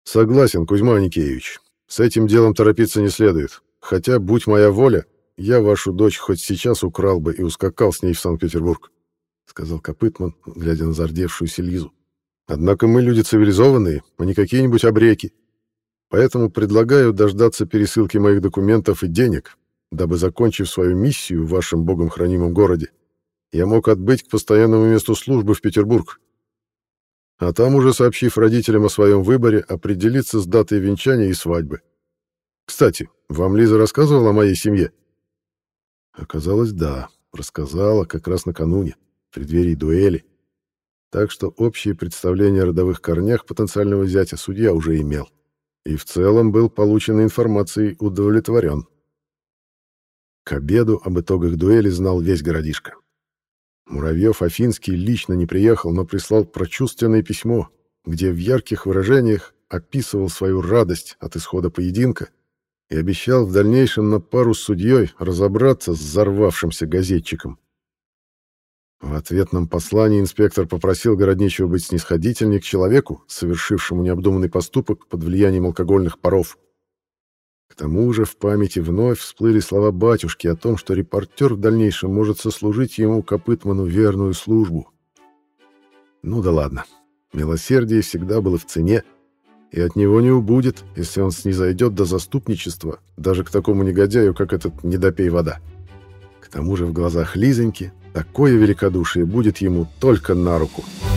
Согласен, Кузьма Никеевич. С этим делом торопиться не следует. Хотя, будь моя воля, я вашу дочь хоть сейчас украл бы и ускакал с ней в Санкт-Петербург», — сказал Копытман, глядя на зардевшуюся Лизу. «Однако мы люди цивилизованные, а не какие-нибудь обреки. Поэтому предлагаю дождаться пересылки моих документов и денег, дабы, закончив свою миссию в вашем богом хранимом городе, я мог отбыть к постоянному месту службы в Петербург. А там уже, сообщив родителям о своем выборе, определиться с датой венчания и свадьбы. Кстати, вам Лиза рассказывала о моей семье?» Оказалось, да, рассказала как раз накануне, в преддверии дуэли. Так что общее представление о родовых корнях потенциального зятя судья уже имел. И в целом был полученной информацией удовлетворен. К обеду об итогах дуэли знал весь городишко. Муравьев Афинский лично не приехал, но прислал прочувственное письмо, где в ярких выражениях описывал свою радость от исхода поединка и обещал в дальнейшем на пару с судьей разобраться с взорвавшимся газетчиком. В ответном послании инспектор попросил городничего быть снисходительней к человеку, совершившему необдуманный поступок под влиянием алкогольных паров. К тому же в памяти вновь всплыли слова батюшки о том, что репортер в дальнейшем может сослужить ему, Копытману, верную службу. Ну да ладно. Милосердие всегда было в цене, и от него не убудет, если он снизойдет до заступничества даже к такому негодяю, как этот недопей вода. К тому же в глазах Лизоньки такое великодушие будет ему только на руку. —